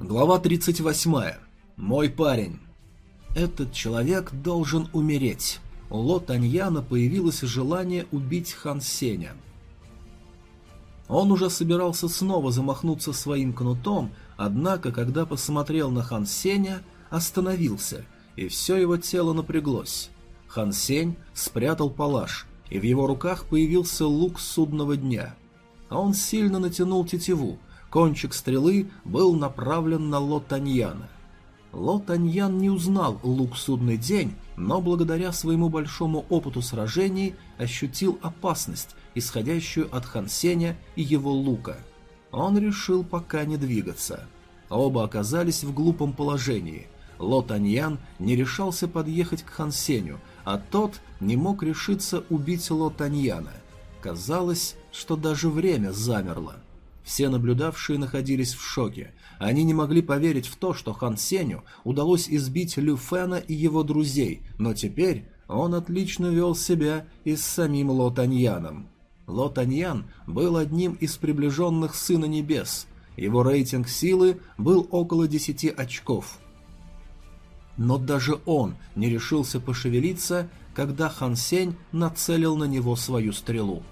Глава 38. Мой парень. Этот человек должен умереть. У Ло Таньяна появилось желание убить Хан Сеня. Он уже собирался снова замахнуться своим кнутом, однако, когда посмотрел на Хан Сеня, остановился, и все его тело напряглось. Хан Сень спрятал палаш, и в его руках появился лук судного дня. А он сильно натянул тетиву, Кончик стрелы был направлен на Ло Таньяна. Ло Таньян не узнал лук «Судный день», но благодаря своему большому опыту сражений ощутил опасность, исходящую от Хан Сеня и его лука. Он решил пока не двигаться. Оба оказались в глупом положении. Ло Таньян не решался подъехать к Хан Сеню, а тот не мог решиться убить Ло Таньяна. Казалось, что даже время замерло. Все наблюдавшие находились в шоке. Они не могли поверить в то, что Хан Сеню удалось избить Лю Фэна и его друзей, но теперь он отлично вел себя и с самим Ло Таньяном. Ло Таньян был одним из приближенных Сына Небес. Его рейтинг силы был около 10 очков. Но даже он не решился пошевелиться, когда Хан Сень нацелил на него свою стрелу.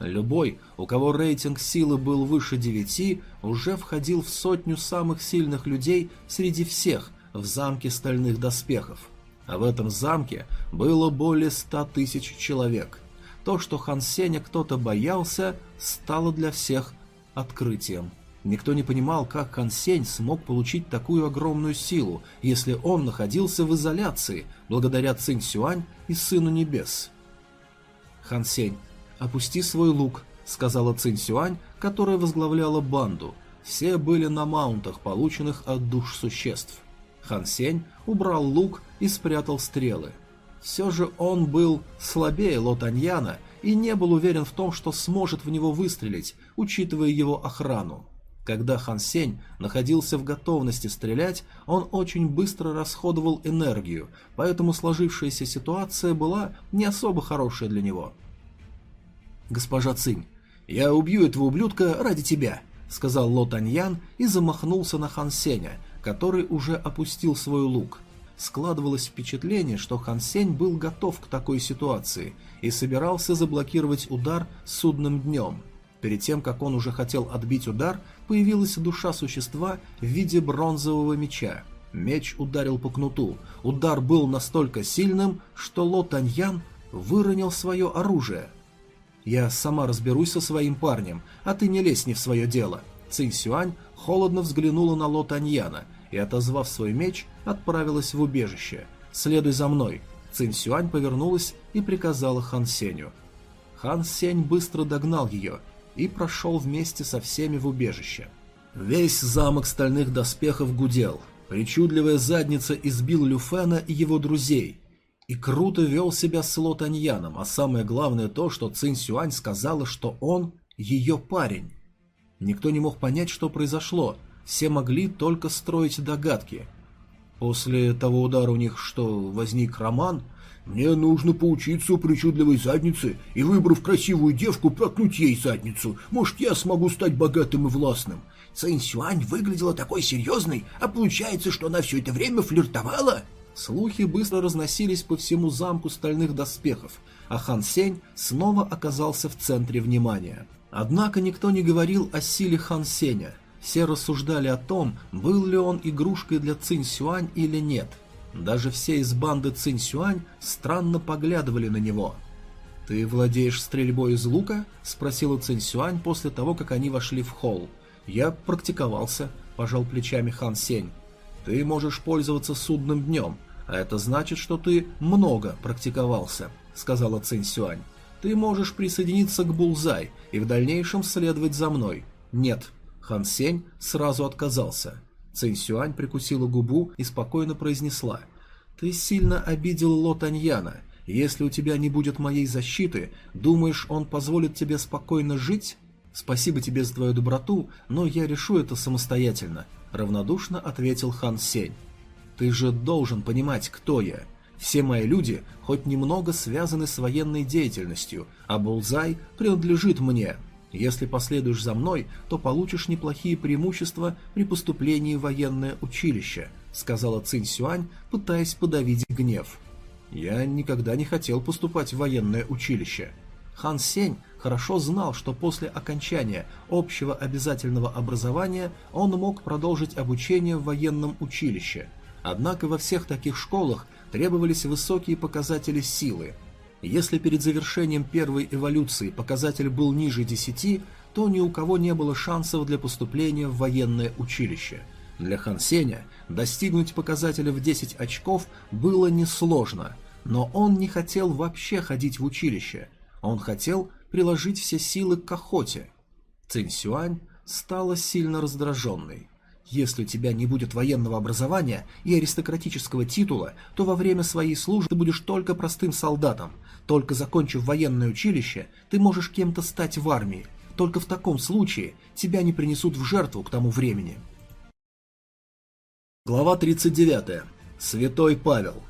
Любой, у кого рейтинг силы был выше 9, уже входил в сотню самых сильных людей среди всех в замке стальных доспехов. А в этом замке было более 100 тысяч человек. То, что Хан Сеня кто-то боялся, стало для всех открытием. Никто не понимал, как Хан Сень смог получить такую огромную силу, если он находился в изоляции, благодаря Цинь Сюань и Сыну Небес. Хан Сень «Опусти свой лук», — сказала Цинь Сюань, которая возглавляла банду. Все были на маунтах, полученных от душ существ. Хан Сень убрал лук и спрятал стрелы. Все же он был слабее Лотаньяна и не был уверен в том, что сможет в него выстрелить, учитывая его охрану. Когда Хан Сень находился в готовности стрелять, он очень быстро расходовал энергию, поэтому сложившаяся ситуация была не особо хорошая для него – «Госпожа Цинь, я убью этого ублюдка ради тебя», — сказал Ло Таньян и замахнулся на Хан Сеня, который уже опустил свой лук. Складывалось впечатление, что Хан Сень был готов к такой ситуации и собирался заблокировать удар судным днем. Перед тем, как он уже хотел отбить удар, появилась душа существа в виде бронзового меча. Меч ударил по кнуту. Удар был настолько сильным, что Ло Таньян выронил свое оружие — «Я сама разберусь со своим парнем, а ты не лезь не в свое дело». Цинь Сюань холодно взглянула на Ло Таньяна и, отозвав свой меч, отправилась в убежище. «Следуй за мной». Цинь Сюань повернулась и приказала Хан Сеню. Хан Сень быстро догнал ее и прошел вместе со всеми в убежище. Весь замок стальных доспехов гудел. Причудливая задница избил Люфена и его друзей, и круто вел себя с Ло Таньяном, а самое главное то, что Цинь Сюань сказала, что он ее парень. Никто не мог понять, что произошло, все могли только строить догадки. После того удара у них что, возник роман? Мне нужно поучиться у причудливой задницы и, выбрав красивую девку, проткнуть ей задницу. Может, я смогу стать богатым и властным. Цинь Сюань выглядела такой серьезной, а получается, что она все это время флиртовала? Слухи быстро разносились по всему замку стальных доспехов, а Хан Сень снова оказался в центре внимания. Однако никто не говорил о силе Хан Сеня. Все рассуждали о том, был ли он игрушкой для Цинь Сюань или нет. Даже все из банды Цинь Сюань странно поглядывали на него. «Ты владеешь стрельбой из лука?» – спросила Цинь Сюань после того, как они вошли в холл. «Я практиковался», – пожал плечами Хан Сень. «Ты можешь пользоваться судным днем, «А это значит, что ты много практиковался», — сказала Цинь Сюань. «Ты можешь присоединиться к Булзай и в дальнейшем следовать за мной». «Нет». Хан Сень сразу отказался. Цинь Сюань прикусила губу и спокойно произнесла. «Ты сильно обидел Ло Таньяна. Если у тебя не будет моей защиты, думаешь, он позволит тебе спокойно жить?» «Спасибо тебе за твою доброту, но я решу это самостоятельно», — равнодушно ответил Хан Сень. Ты же должен понимать, кто я. Все мои люди хоть немного связаны с военной деятельностью, а Булзай принадлежит мне. Если последуешь за мной, то получишь неплохие преимущества при поступлении в военное училище», — сказала Цинь Сюань, пытаясь подавить гнев. «Я никогда не хотел поступать в военное училище». Хан Сень хорошо знал, что после окончания общего обязательного образования он мог продолжить обучение в военном училище. Однако во всех таких школах требовались высокие показатели силы. Если перед завершением первой эволюции показатель был ниже 10, то ни у кого не было шансов для поступления в военное училище. Для Хан Сеня достигнуть показателя в 10 очков было несложно, но он не хотел вообще ходить в училище. Он хотел приложить все силы к охоте. Цинь Сюань стала сильно раздраженной. Если у тебя не будет военного образования и аристократического титула, то во время своей службы ты будешь только простым солдатом. Только закончив военное училище, ты можешь кем-то стать в армии. Только в таком случае тебя не принесут в жертву к тому времени. Глава 39. Святой Павел.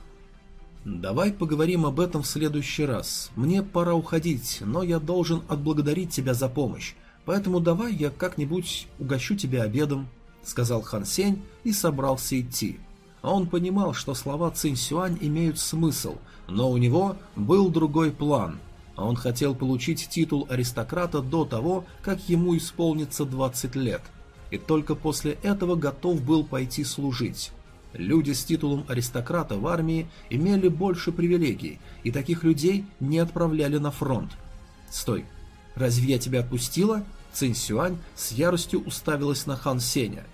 Давай поговорим об этом в следующий раз. Мне пора уходить, но я должен отблагодарить тебя за помощь. Поэтому давай я как-нибудь угощу тебя обедом. — сказал Хан Сень и собрался идти. Он понимал, что слова Цинь Сюань имеют смысл, но у него был другой план. Он хотел получить титул аристократа до того, как ему исполнится 20 лет, и только после этого готов был пойти служить. Люди с титулом аристократа в армии имели больше привилегий, и таких людей не отправляли на фронт. «Стой! Разве я тебя отпустила?» Цинь Сюань с яростью уставилась на Хан Сеня.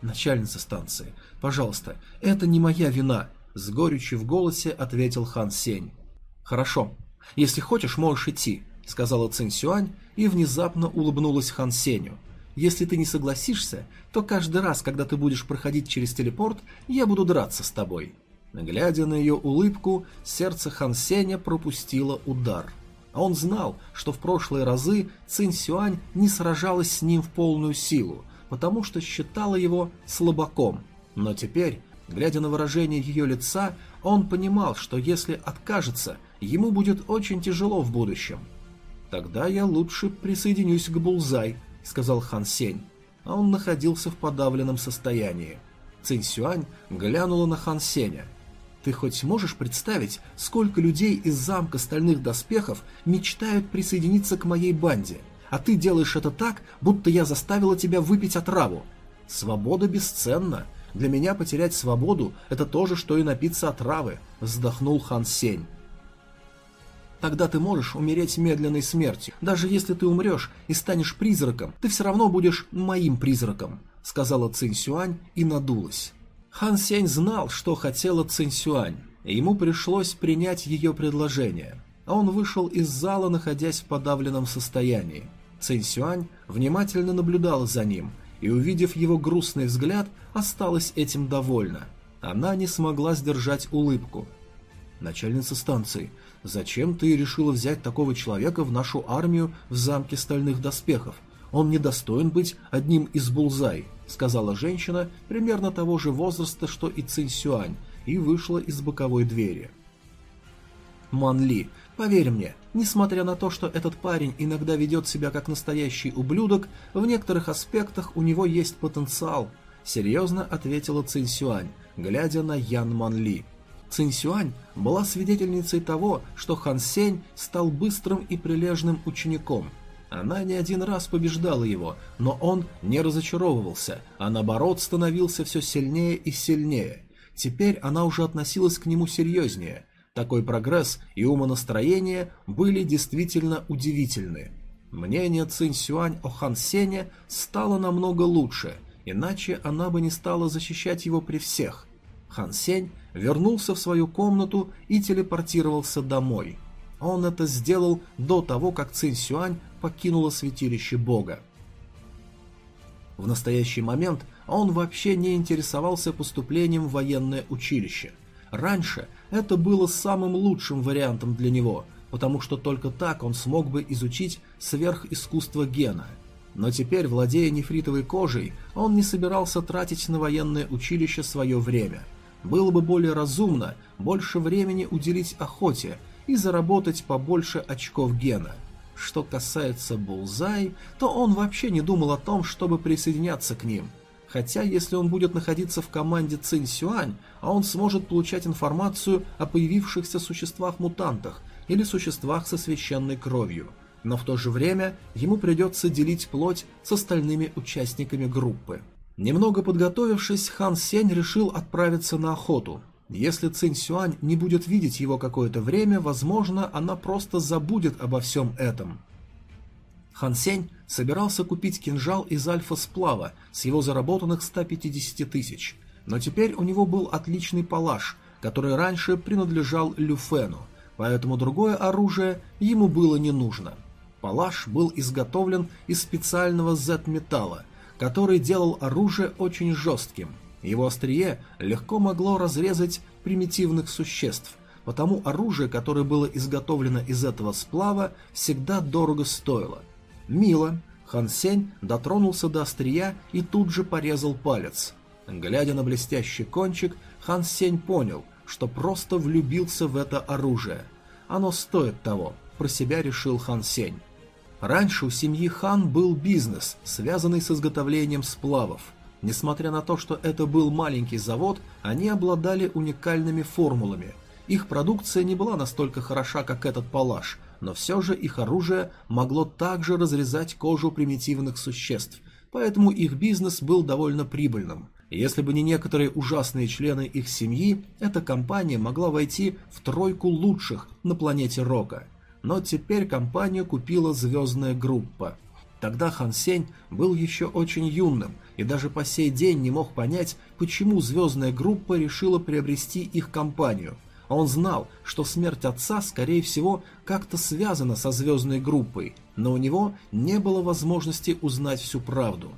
«Начальница станции, пожалуйста, это не моя вина», — с горечью в голосе ответил Хан Сень. «Хорошо. Если хочешь, можешь идти», — сказала Цинь Сюань и внезапно улыбнулась Хан Сеню. «Если ты не согласишься, то каждый раз, когда ты будешь проходить через телепорт, я буду драться с тобой». Глядя на ее улыбку, сердце Хан Сеня пропустило удар. А он знал, что в прошлые разы Цинь Сюань не сражалась с ним в полную силу, потому что считала его слабаком. Но теперь, глядя на выражение ее лица, он понимал, что если откажется, ему будет очень тяжело в будущем. «Тогда я лучше присоединюсь к Булзай», — сказал Хан Сень. А он находился в подавленном состоянии. Цинь Сюань глянула на Хан Сеня — ты хоть можешь представить, сколько людей из замка стальных доспехов мечтают присоединиться к моей банде? А ты делаешь это так, будто я заставила тебя выпить отраву. Свобода бесценна. Для меня потерять свободу – это то же, что и напиться отравы», – вздохнул Хан Сень. Тогда ты можешь умереть медленной смертью. Даже если ты умрешь и станешь призраком, ты все равно будешь моим призраком», — сказала Цинь Сюань и надулась. Хан Сень знал, что хотела Цинь Сюань, и ему пришлось принять ее предложение. Он вышел из зала, находясь в подавленном состоянии. Цинь Сюань внимательно наблюдала за ним, и, увидев его грустный взгляд, осталась этим довольна. Она не смогла сдержать улыбку. «Начальница станции, зачем ты решила взять такого человека в нашу армию в замке стальных доспехов? Он не достоин быть одним из булзай», — сказала женщина примерно того же возраста, что и Цинь Сюань, и вышла из боковой двери. Ман Ли, поверь мне, несмотря на то, что этот парень иногда ведет себя как настоящий ублюдок, в некоторых аспектах у него есть потенциал, серьезно ответила Цинь Сюань, глядя на Ян Ман Ли. Цинь Сюань была свидетельницей того, что Хан Сень стал быстрым и прилежным учеником – она не один раз побеждала его, но он не разочаровывался, а наоборот становился все сильнее и сильнее. Теперь она уже относилась к нему серьезнее. Такой прогресс и умонастроение были действительно удивительны. Мнение Цинь Сюань о Хан Сене стало намного лучше, иначе она бы не стала защищать его при всех. Хан Сень вернулся в свою комнату и телепортировался домой. Он это сделал до того, как Цинь Сюань покинула святилище бога. В настоящий момент он вообще не интересовался поступлением в военное училище. Раньше это было самым лучшим вариантом для него, потому что только так он смог бы изучить сверхискусство гена. Но теперь, владея нефритовой кожей, он не собирался тратить на военное училище свое время. Было бы более разумно больше времени уделить охоте и заработать побольше очков гена – Что касается Булзай, то он вообще не думал о том, чтобы присоединяться к ним. Хотя, если он будет находиться в команде Цинь Сюань, а он сможет получать информацию о появившихся существах-мутантах или существах со священной кровью. Но в то же время ему придется делить плоть с остальными участниками группы. Немного подготовившись, Хан Сень решил отправиться на охоту. Если Цинь Сюань не будет видеть его какое-то время, возможно, она просто забудет обо всем этом. Хан Сень собирался купить кинжал из альфа-сплава с его заработанных 150 тысяч, но теперь у него был отличный палаш, который раньше принадлежал Люфену, поэтому другое оружие ему было не нужно. Палаш был изготовлен из специального Z-металла – который делал оружие очень жестким. Его острие легко могло разрезать примитивных существ, потому оружие, которое было изготовлено из этого сплава, всегда дорого стоило. Мило. Хан Сень дотронулся до острия и тут же порезал палец. Глядя на блестящий кончик, Хан Сень понял, что просто влюбился в это оружие. Оно стоит того, про себя решил Хан Сень. Раньше у семьи Хан был бизнес, связанный с изготовлением сплавов. Несмотря на то, что это был маленький завод, они обладали уникальными формулами. Их продукция не была настолько хороша, как этот палаш, но все же их оружие могло также разрезать кожу примитивных существ, поэтому их бизнес был довольно прибыльным. Если бы не некоторые ужасные члены их семьи, эта компания могла войти в тройку лучших на планете Рока – но теперь компанию купила звездная группа. Тогда Хан Сень был еще очень юным и даже по сей день не мог понять, почему звездная группа решила приобрести их компанию. Он знал, что смерть отца, скорее всего, как-то связана со звездной группой, но у него не было возможности узнать всю правду.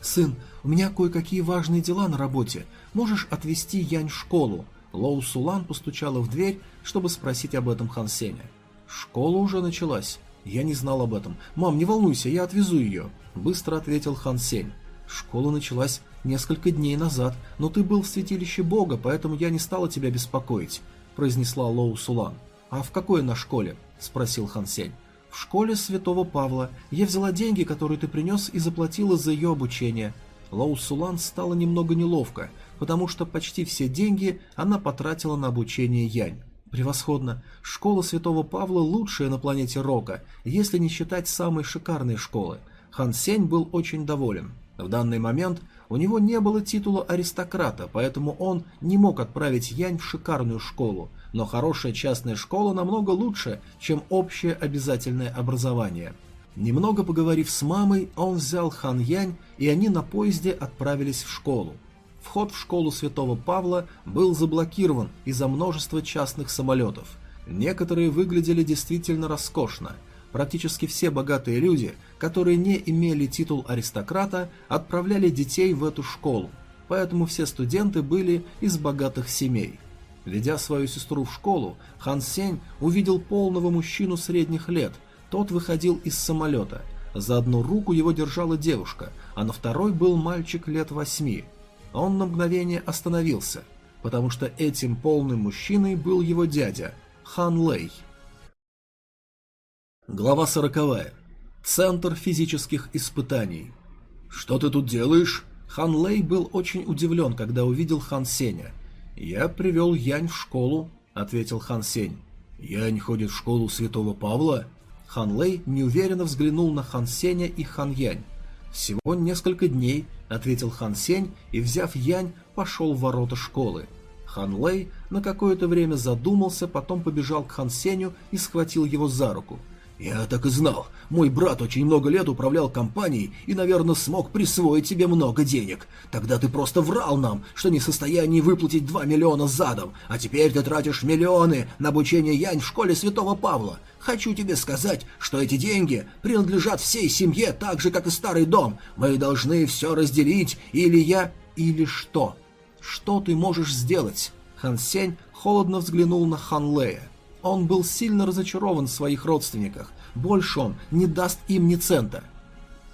«Сын, у меня кое-какие важные дела на работе. Можешь отвезти Янь в школу?» Лоу Сулан постучала в дверь, чтобы спросить об этом Хан Сеня. «Школа уже началась. Я не знал об этом. Мам, не волнуйся, я отвезу ее», — быстро ответил Хан Сень. «Школа началась несколько дней назад, но ты был в святилище Бога, поэтому я не стала тебя беспокоить», — произнесла Лоу Сулан. «А в какой на школе?» — спросил Хан Сень. «В школе святого Павла. Я взяла деньги, которые ты принес, и заплатила за ее обучение». Лоу Сулан стало немного неловко, потому что почти все деньги она потратила на обучение Янь. Превосходно. Школа Святого Павла лучшая на планете Рока, если не считать самой шикарной школы. Хан Сень был очень доволен. В данный момент у него не было титула аристократа, поэтому он не мог отправить Янь в шикарную школу, но хорошая частная школа намного лучше, чем общее обязательное образование. Немного поговорив с мамой, он взял Хан Янь, и они на поезде отправились в школу. Вход в школу Святого Павла был заблокирован из-за множества частных самолетов. Некоторые выглядели действительно роскошно. Практически все богатые люди, которые не имели титул аристократа, отправляли детей в эту школу, поэтому все студенты были из богатых семей. Ведя свою сестру в школу, Хан Сень увидел полного мужчину средних лет. Тот выходил из самолета. За одну руку его держала девушка, а на второй был мальчик лет восьми – он на мгновение остановился, потому что этим полным мужчиной был его дядя, Хан Лэй. Глава сороковая. Центр физических испытаний. «Что ты тут делаешь?» Хан Лэй был очень удивлен, когда увидел Хан Сеня. «Я привел Янь в школу», — ответил Хан Сень. «Янь ходит в школу святого Павла?» Хан Лэй неуверенно взглянул на Хан Сеня и Хан Янь. «Всего несколько дней», — ответил Хан Сень и, взяв Янь, пошел в ворота школы. Хан Лэй на какое-то время задумался, потом побежал к Хан Сеню и схватил его за руку. «Я так и знал. Мой брат очень много лет управлял компанией и, наверное, смог присвоить тебе много денег. Тогда ты просто врал нам, что не в состоянии выплатить 2 миллиона задом, а теперь ты тратишь миллионы на обучение Янь в школе Святого Павла. Хочу тебе сказать, что эти деньги принадлежат всей семье так же, как и старый дом. Мы должны все разделить, или я... Или что? Что ты можешь сделать?» Хан Сень холодно взглянул на Хан Лея. Он был сильно разочарован в своих родственниках. Больше он не даст им ни цента.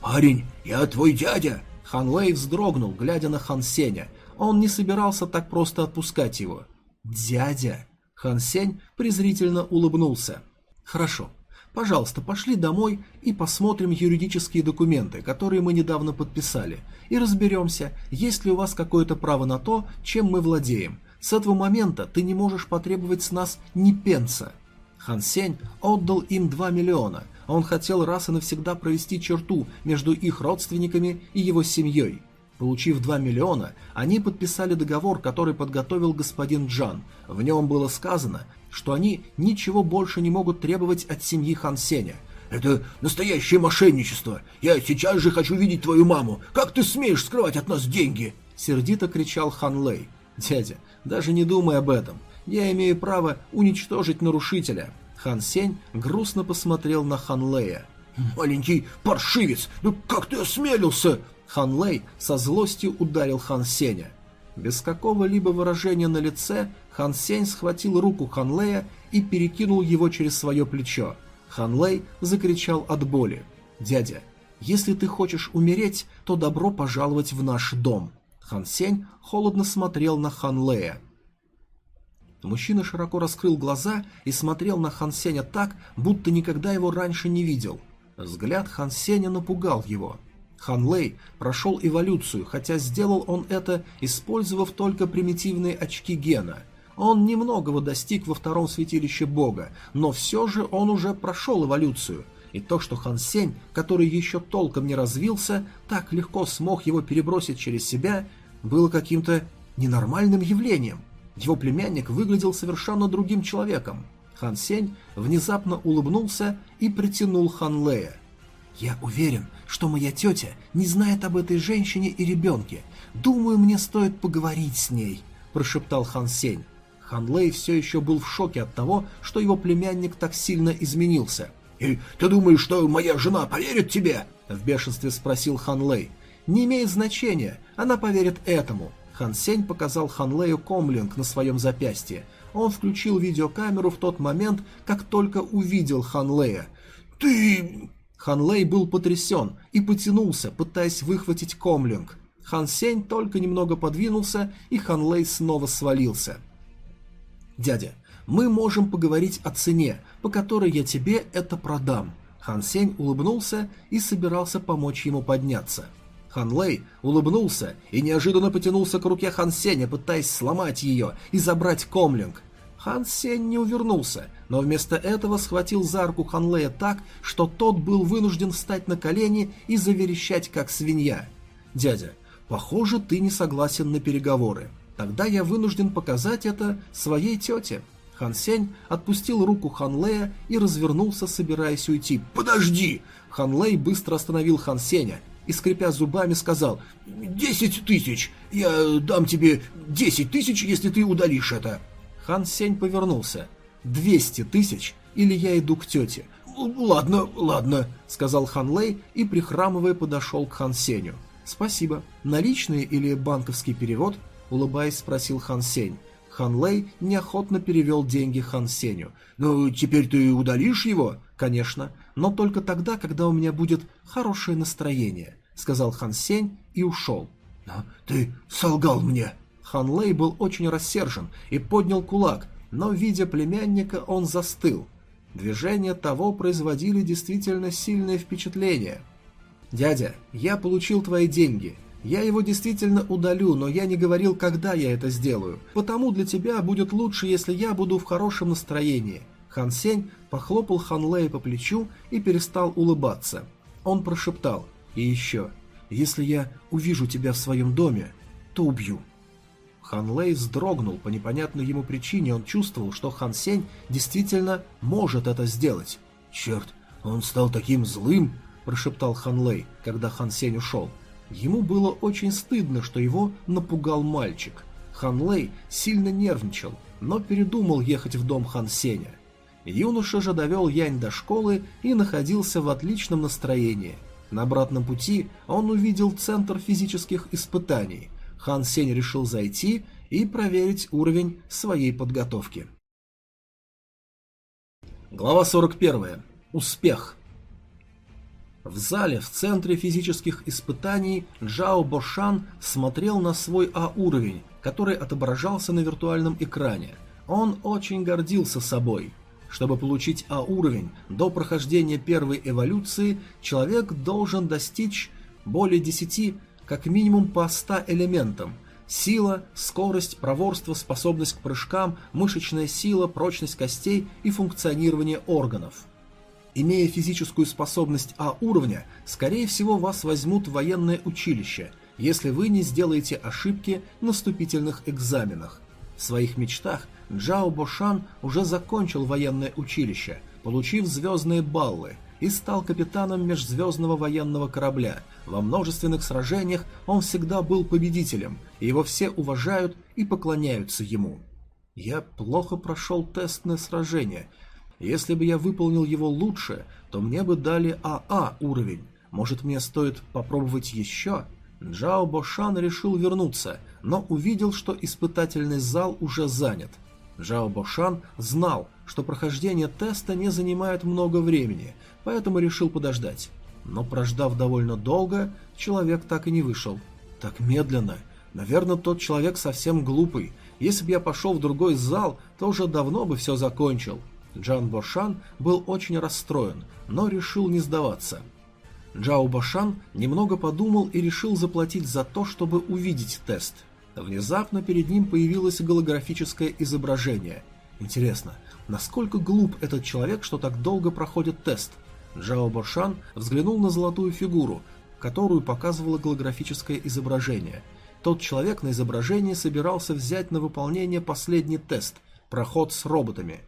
«Парень, я твой дядя!» Хан Лэй вздрогнул, глядя на Хан Сеня. Он не собирался так просто отпускать его. «Дядя!» Хан Сень презрительно улыбнулся. «Хорошо. Пожалуйста, пошли домой и посмотрим юридические документы, которые мы недавно подписали, и разберемся, есть ли у вас какое-то право на то, чем мы владеем. С этого момента ты не можешь потребовать с нас ни пенса». Хан Сень отдал им 2 миллиона, а он хотел раз и навсегда провести черту между их родственниками и его семьей. Получив 2 миллиона, они подписали договор, который подготовил господин Джан. В нем было сказано, что они ничего больше не могут требовать от семьи Хан Сеня. «Это настоящее мошенничество! Я сейчас же хочу видеть твою маму! Как ты смеешь скрывать от нас деньги?» Сердито кричал Хан Лэй. «Дядя, даже не думай об этом. Я имею право уничтожить нарушителя». Хан Сень грустно посмотрел на Хан Лэя. «Маленький паршивец! Ну как ты осмелился?» Хан Лэй со злостью ударил Хан Сеня. Без какого-либо выражения на лице Хан Сень схватил руку Хан Лэя и перекинул его через свое плечо. Хан Лэй закричал от боли. «Дядя, если ты хочешь умереть, то добро пожаловать в наш дом». Хан Сень холодно смотрел на Хан Лэя. Мужчина широко раскрыл глаза и смотрел на Хан Сеня так, будто никогда его раньше не видел. Взгляд Хан Сеня напугал его. Хан Лэй прошел эволюцию, хотя сделал он это, использовав только примитивные очки гена – он немногого достиг во втором святилище бога, но все же он уже прошел эволюцию. И то, что Хан Сень, который еще толком не развился, так легко смог его перебросить через себя, было каким-то ненормальным явлением. Его племянник выглядел совершенно другим человеком. Хан Сень внезапно улыбнулся и притянул Хан Лея. «Я уверен, что моя тетя не знает об этой женщине и ребенке. Думаю, мне стоит поговорить с ней», – прошептал Хан Сень. Хан Лэй все еще был в шоке от того, что его племянник так сильно изменился. «И ты думаешь, что моя жена поверит тебе?» – в бешенстве спросил Хан Лэй. «Не имеет значения, она поверит этому». Хан Сень показал Хан Лэю комлинг на своем запястье. Он включил видеокамеру в тот момент, как только увидел Хан Лэя. «Ты...» Хан Лэй был потрясен и потянулся, пытаясь выхватить комлинг. Хан Сень только немного подвинулся, и Хан Лэй снова свалился. «Дядя, мы можем поговорить о цене, по которой я тебе это продам». Хан Сень улыбнулся и собирался помочь ему подняться. Хан Лэй улыбнулся и неожиданно потянулся к руке Хан Сеня, пытаясь сломать ее и забрать комлинг. Хан Сень не увернулся, но вместо этого схватил за руку Хан Лэя так, что тот был вынужден встать на колени и заверещать, как свинья. «Дядя, похоже, ты не согласен на переговоры. Тогда я вынужден показать это своей тете. Хан Сень отпустил руку Хан Лея и развернулся, собираясь уйти. «Подожди!» Хан Лэй быстро остановил Хан Сеня и, скрипя зубами, сказал «Десять тысяч! Я дам тебе десять тысяч, если ты удалишь это!» Хан Сень повернулся. «Двести тысяч, или я иду к тете?» «Ладно, ладно», — сказал Хан Лэй и, прихрамывая, подошел к Хан Сеню. «Спасибо. Наличные или банковский перевод?» улыбаясь, спросил Хан Сень. Хан Лэй неохотно перевел деньги Хан Сеню. «Ну, теперь ты удалишь его?» «Конечно, но только тогда, когда у меня будет хорошее настроение», сказал Хан Сень и ушел. «Но ты солгал мне!» Хан Лэй был очень рассержен и поднял кулак, но, видя племянника, он застыл. Движения того производили действительно сильное впечатление. «Дядя, я получил твои деньги. Я его действительно удалю, но я не говорил, когда я это сделаю. Потому для тебя будет лучше, если я буду в хорошем настроении. Хан Сень похлопал Хан Лэя по плечу и перестал улыбаться. Он прошептал. И еще, если я увижу тебя в своем доме, то убью. Хан Лэй вздрогнул по непонятной ему причине, он чувствовал, что Хан Сень действительно может это сделать. «Черт, он стал таким злым!» – прошептал Хан Лэй, когда Хан Сень ушел. Ему было очень стыдно, что его напугал мальчик. Хан Лэй сильно нервничал, но передумал ехать в дом Хан Сеня. Юноша же довел Янь до школы и находился в отличном настроении. На обратном пути он увидел центр физических испытаний. Хан Сень решил зайти и проверить уровень своей подготовки. Глава 41. Успех. В зале в центре физических испытаний Джао Бошан смотрел на свой А-уровень, который отображался на виртуальном экране. Он очень гордился собой. Чтобы получить А-уровень до прохождения первой эволюции, человек должен достичь более 10, как минимум по 100 элементам. Сила, скорость, проворство, способность к прыжкам, мышечная сила, прочность костей и функционирование органов. Имея физическую способность А уровня, скорее всего вас возьмут в военное училище, если вы не сделаете ошибки на вступительных экзаменах. В своих мечтах Джао Бошан уже закончил военное училище, получив звездные баллы, и стал капитаном межзвездного военного корабля. Во множественных сражениях он всегда был победителем, и его все уважают и поклоняются ему. Я плохо прошел тестное сражение. Если бы я выполнил его лучше, то мне бы дали АА уровень. Может мне стоит попробовать еще? Джао Бошан решил вернуться, но увидел, что испытательный зал уже занят. Джао Бошан знал, что прохождение теста не занимает много времени, поэтому решил подождать. Но прождав довольно долго, человек так и не вышел. Так медленно. Наверное, тот человек совсем глупый. Если бы я пошел в другой зал, то уже давно бы все закончил. Джан Бошан был очень расстроен, но решил не сдаваться. Джао Башан немного подумал и решил заплатить за то, чтобы увидеть тест. Внезапно перед ним появилось голографическое изображение. Интересно, насколько глуп этот человек, что так долго проходит тест? Джао Башан взглянул на золотую фигуру, которую показывало голографическое изображение. Тот человек на изображении собирался взять на выполнение последний тест – проход с роботами.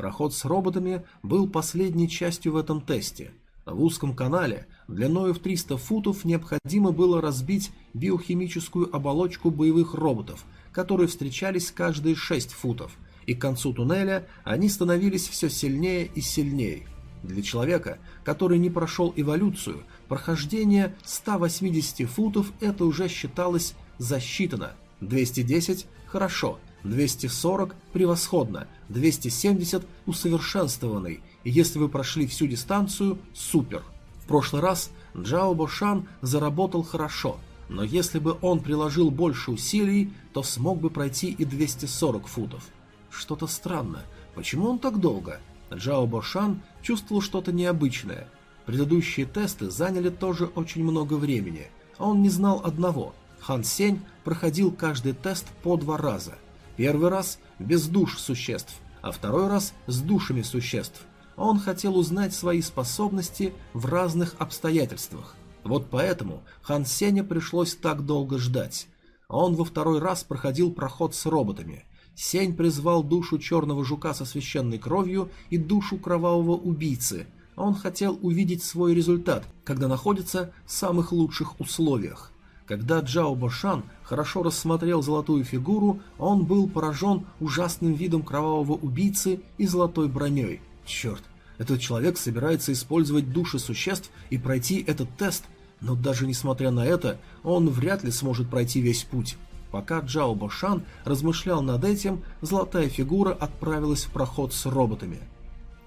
Проход с роботами был последней частью в этом тесте. В узком канале длиною в 300 футов необходимо было разбить биохимическую оболочку боевых роботов, которые встречались каждые 6 футов, и к концу туннеля они становились все сильнее и сильнее. Для человека, который не прошел эволюцию, прохождение 180 футов это уже считалось засчитано. 210 – хорошо, 240 – превосходно, 270 – усовершенствованный, и если вы прошли всю дистанцию – супер. В прошлый раз Джао Бошан заработал хорошо, но если бы он приложил больше усилий, то смог бы пройти и 240 футов. Что-то странно. Почему он так долго? Джао Бошан чувствовал что-то необычное. Предыдущие тесты заняли тоже очень много времени, а он не знал одного. Хан Сень проходил каждый тест по два раза. Первый раз без душ существ, а второй раз с душами существ. Он хотел узнать свои способности в разных обстоятельствах. Вот поэтому Хан Сеня пришлось так долго ждать. Он во второй раз проходил проход с роботами. Сень призвал душу черного жука со священной кровью и душу кровавого убийцы. Он хотел увидеть свой результат, когда находится в самых лучших условиях. Когда Джао Бошан хорошо рассмотрел золотую фигуру, он был поражен ужасным видом кровавого убийцы и золотой броней. Черт, этот человек собирается использовать души существ и пройти этот тест, но даже несмотря на это, он вряд ли сможет пройти весь путь. Пока Джао Бошан размышлял над этим, золотая фигура отправилась в проход с роботами.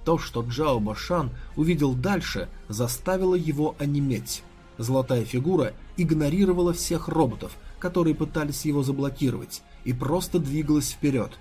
То, что Джао Бошан увидел дальше, заставило его онеметь. Золотая фигура игнорировала всех роботов, которые пытались его заблокировать, и просто двигалась вперед.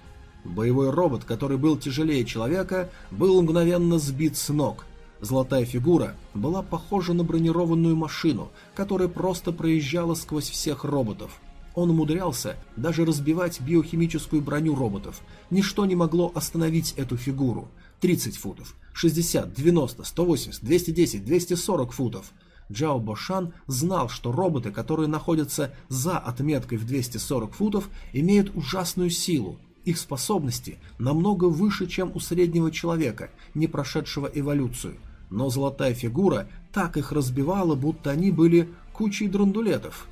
Боевой робот, который был тяжелее человека, был мгновенно сбит с ног. Золотая фигура была похожа на бронированную машину, которая просто проезжала сквозь всех роботов – он умудрялся даже разбивать биохимическую броню роботов. Ничто не могло остановить эту фигуру. 30 футов, 60, 90, 180, 210, 240 футов. Джао Бошан знал, что роботы, которые находятся за отметкой в 240 футов, имеют ужасную силу. Их способности намного выше, чем у среднего человека, не прошедшего эволюцию. Но золотая фигура так их разбивала, будто они были кучей драндулетов.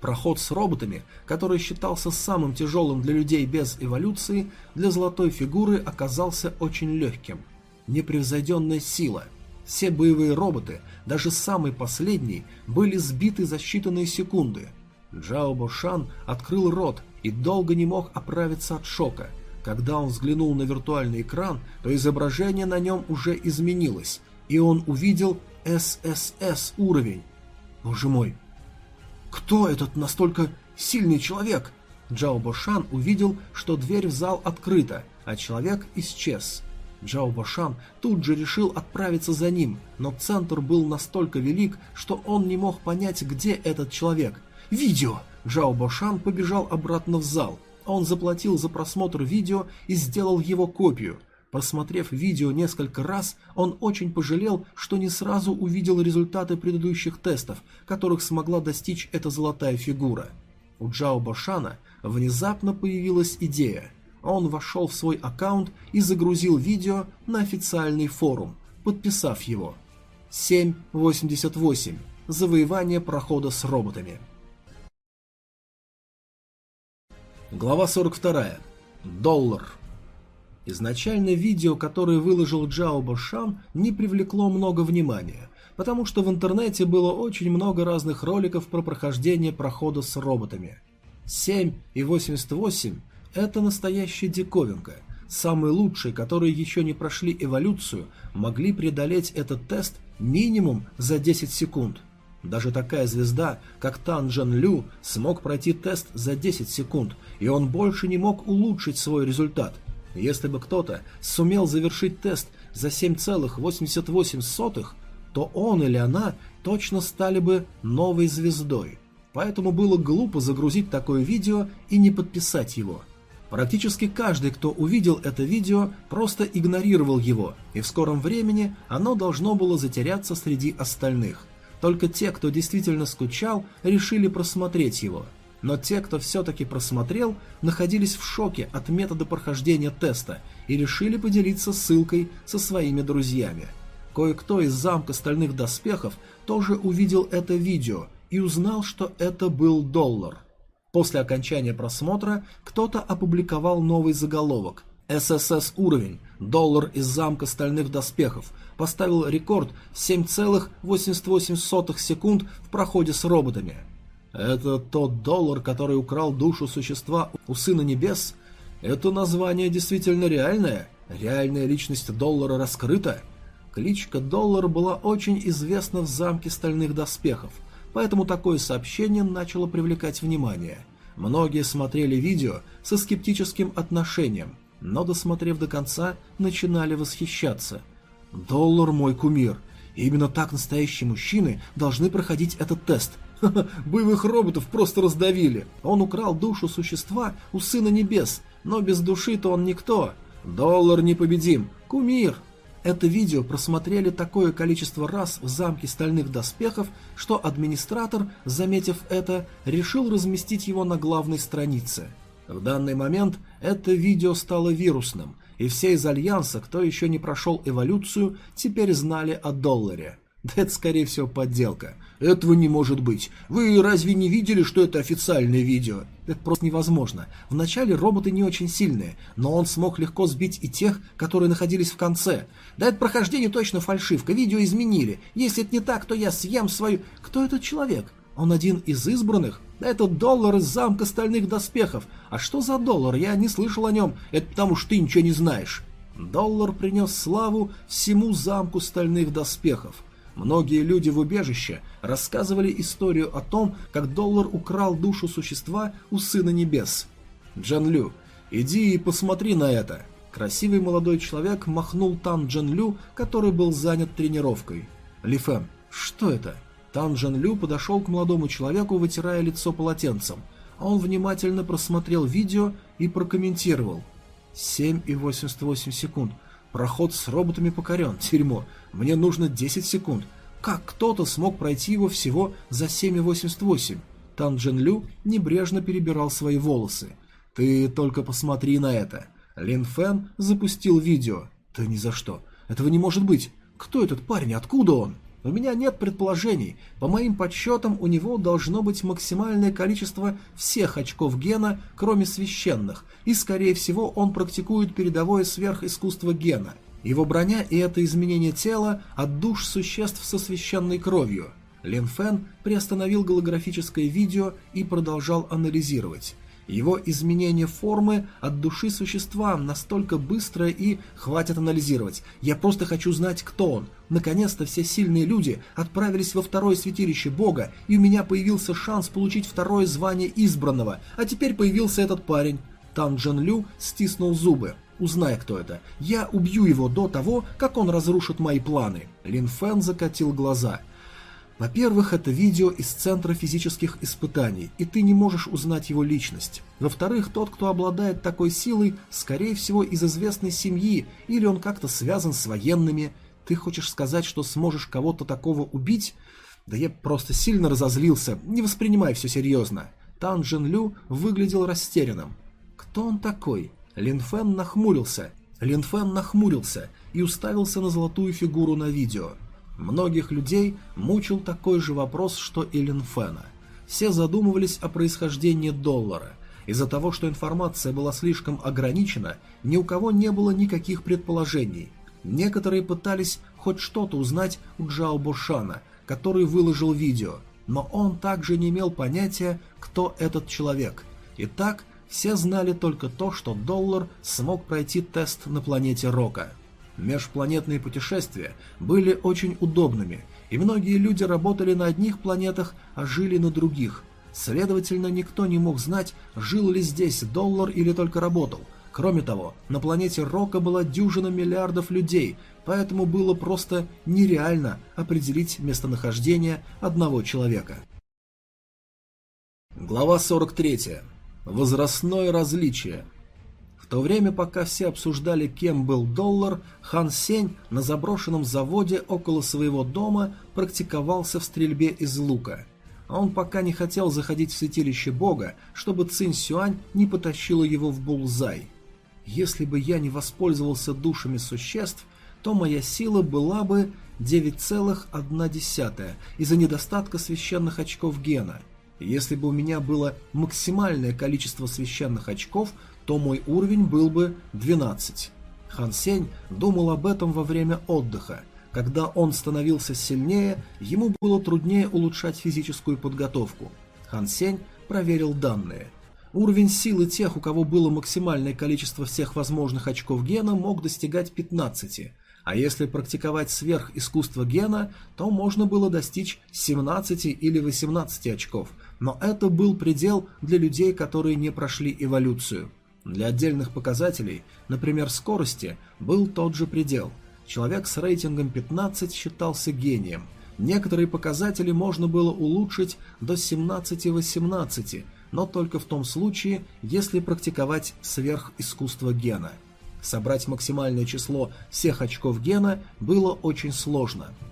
Проход с роботами, который считался самым тяжелым для людей без эволюции, для золотой фигуры оказался очень легким. Непревзойденная сила. Все боевые роботы, даже самый последний, были сбиты за считанные секунды. Джао Бошан открыл рот и долго не мог оправиться от шока. Когда он взглянул на виртуальный экран, то изображение на нем уже изменилось, и он увидел ССС уровень. Боже мой, кто этот настолько сильный человек? Джао Бошан увидел, что дверь в зал открыта, а человек исчез. Джао Башан тут же решил отправиться за ним, но центр был настолько велик, что он не мог понять, где этот человек. «Видео!» Джао Башан побежал обратно в зал. Он заплатил за просмотр видео и сделал его копию. Просмотрев видео несколько раз, он очень пожалел, что не сразу увидел результаты предыдущих тестов, которых смогла достичь эта золотая фигура. У Джао Башана внезапно появилась идея. Он вошел в свой аккаунт и загрузил видео на официальный форум, подписав его. 7.88. Завоевание прохода с роботами. Глава 42. Доллар. Изначально видео, которое выложил Джао Бошан, не привлекло много внимания, потому что в интернете было очень много разных роликов про прохождение прохода с роботами. 7 и 88 – это настоящая диковинка. Самые лучшие, которые еще не прошли эволюцию, могли преодолеть этот тест минимум за 10 секунд – даже такая звезда, как Тан Джан Лю, смог пройти тест за 10 секунд, и он больше не мог улучшить свой результат. Если бы кто-то сумел завершить тест за 7,88, то он или она точно стали бы новой звездой. Поэтому было глупо загрузить такое видео и не подписать его. Практически каждый, кто увидел это видео, просто игнорировал его, и в скором времени оно должно было затеряться среди остальных – только те, кто действительно скучал, решили просмотреть его. Но те, кто все-таки просмотрел, находились в шоке от метода прохождения теста и решили поделиться ссылкой со своими друзьями. Кое-кто из замка стальных доспехов тоже увидел это видео и узнал, что это был доллар. После окончания просмотра кто-то опубликовал новый заголовок «ССС уровень. Доллар из замка стальных доспехов поставил рекорд 7,88 секунд в проходе с роботами. Это тот доллар, который украл душу существа у Сына Небес? Это название действительно реальное? Реальная личность доллара раскрыта? Кличка Доллар была очень известна в замке стальных доспехов, поэтому такое сообщение начало привлекать внимание. Многие смотрели видео со скептическим отношением, но, досмотрев до конца, начинали восхищаться – Доллар мой кумир. Именно так настоящие мужчины должны проходить этот тест. Боевых роботов просто раздавили. Он украл душу существа у Сына Небес, но без души-то он никто. Доллар непобедим. Кумир. Это видео просмотрели такое количество раз в замке стальных доспехов, что администратор, заметив это, решил разместить его на главной странице. В данный момент это видео стало вирусным, и все из Альянса, кто еще не прошел эволюцию, теперь знали о долларе. Да это, скорее всего, подделка. Этого не может быть. Вы разве не видели, что это официальное видео? Это просто невозможно. Вначале роботы не очень сильные, но он смог легко сбить и тех, которые находились в конце. Да это прохождение точно фальшивка, видео изменили. Если это не так, то я съем свою... Кто этот человек? Он один из избранных? Да это доллар из замка стальных доспехов. А что за доллар? Я не слышал о нем. Это потому что ты ничего не знаешь. Доллар принес славу всему замку стальных доспехов. Многие люди в убежище рассказывали историю о том, как доллар украл душу существа у Сына Небес. Джан Лю, иди и посмотри на это. Красивый молодой человек махнул Тан Джан Лю, который был занят тренировкой. Ли Фэн, что это? Тан Жан Лю подошел к молодому человеку, вытирая лицо полотенцем. Он внимательно просмотрел видео и прокомментировал. 7,88 секунд. Проход с роботами покорен. Дерьмо. Мне нужно 10 секунд. Как кто-то смог пройти его всего за 7,88? Тан Джен Лю небрежно перебирал свои волосы. «Ты только посмотри на это». Лин Фэн запустил видео. «Да ни за что. Этого не может быть. Кто этот парень? Откуда он?» У меня нет предположений. По моим подсчетам, у него должно быть максимальное количество всех очков гена, кроме священных, и, скорее всего, он практикует передовое сверхискусство гена. Его броня и это изменение тела от душ существ со священной кровью. Лин Фэн приостановил голографическое видео и продолжал анализировать. Его изменение формы от души существа настолько быстрое и хватит анализировать. Я просто хочу знать, кто он. Наконец-то все сильные люди отправились во второе святилище Бога, и у меня появился шанс получить второе звание избранного, а теперь появился этот парень. Тан Джен Лю стиснул зубы. Узнай, кто это. Я убью его до того, как он разрушит мои планы. Лин Фэн закатил глаза. Во-первых, это видео из Центра физических испытаний, и ты не можешь узнать его личность. Во-вторых, тот, кто обладает такой силой, скорее всего из известной семьи, или он как-то связан с военными. Ты хочешь сказать, что сможешь кого-то такого убить? Да я просто сильно разозлился, не воспринимай все серьезно. Тан Джин Лю выглядел растерянным. Кто он такой? Лин Фэн нахмурился. Лин Фэн нахмурился и уставился на золотую фигуру на видео. Многих людей мучил такой же вопрос, что и Лин Фэна. Все задумывались о происхождении доллара. Из-за того, что информация была слишком ограничена, ни у кого не было никаких предположений. Некоторые пытались хоть что-то узнать у Джао Бушана, который выложил видео, но он также не имел понятия, кто этот человек. И так все знали только то, что Доллар смог пройти тест на планете Рока. Межпланетные путешествия были очень удобными, и многие люди работали на одних планетах, а жили на других. Следовательно, никто не мог знать, жил ли здесь Доллар или только работал. Кроме того, на планете Рока была дюжина миллиардов людей, поэтому было просто нереально определить местонахождение одного человека. Глава 43. Возрастное различие. В то время, пока все обсуждали, кем был доллар, Хан Сень на заброшенном заводе около своего дома практиковался в стрельбе из лука. Он пока не хотел заходить в святилище бога, чтобы Цинь Сюань не потащила его в булзай. Если бы я не воспользовался душами существ, то моя сила была бы 9,1 из-за недостатка священных очков гена – если бы у меня было максимальное количество священных очков, то мой уровень был бы 12. Хан Сень думал об этом во время отдыха. Когда он становился сильнее, ему было труднее улучшать физическую подготовку. Хан Сень проверил данные. Уровень силы тех, у кого было максимальное количество всех возможных очков гена, мог достигать 15, а если практиковать сверх искусства гена, то можно было достичь 17 или 18 очков – но это был предел для людей, которые не прошли эволюцию. Для отдельных показателей, например, скорости, был тот же предел. Человек с рейтингом 15 считался гением. Некоторые показатели можно было улучшить до 17-18, но только в том случае, если практиковать сверхискусство гена. Собрать максимальное число всех очков гена было очень сложно –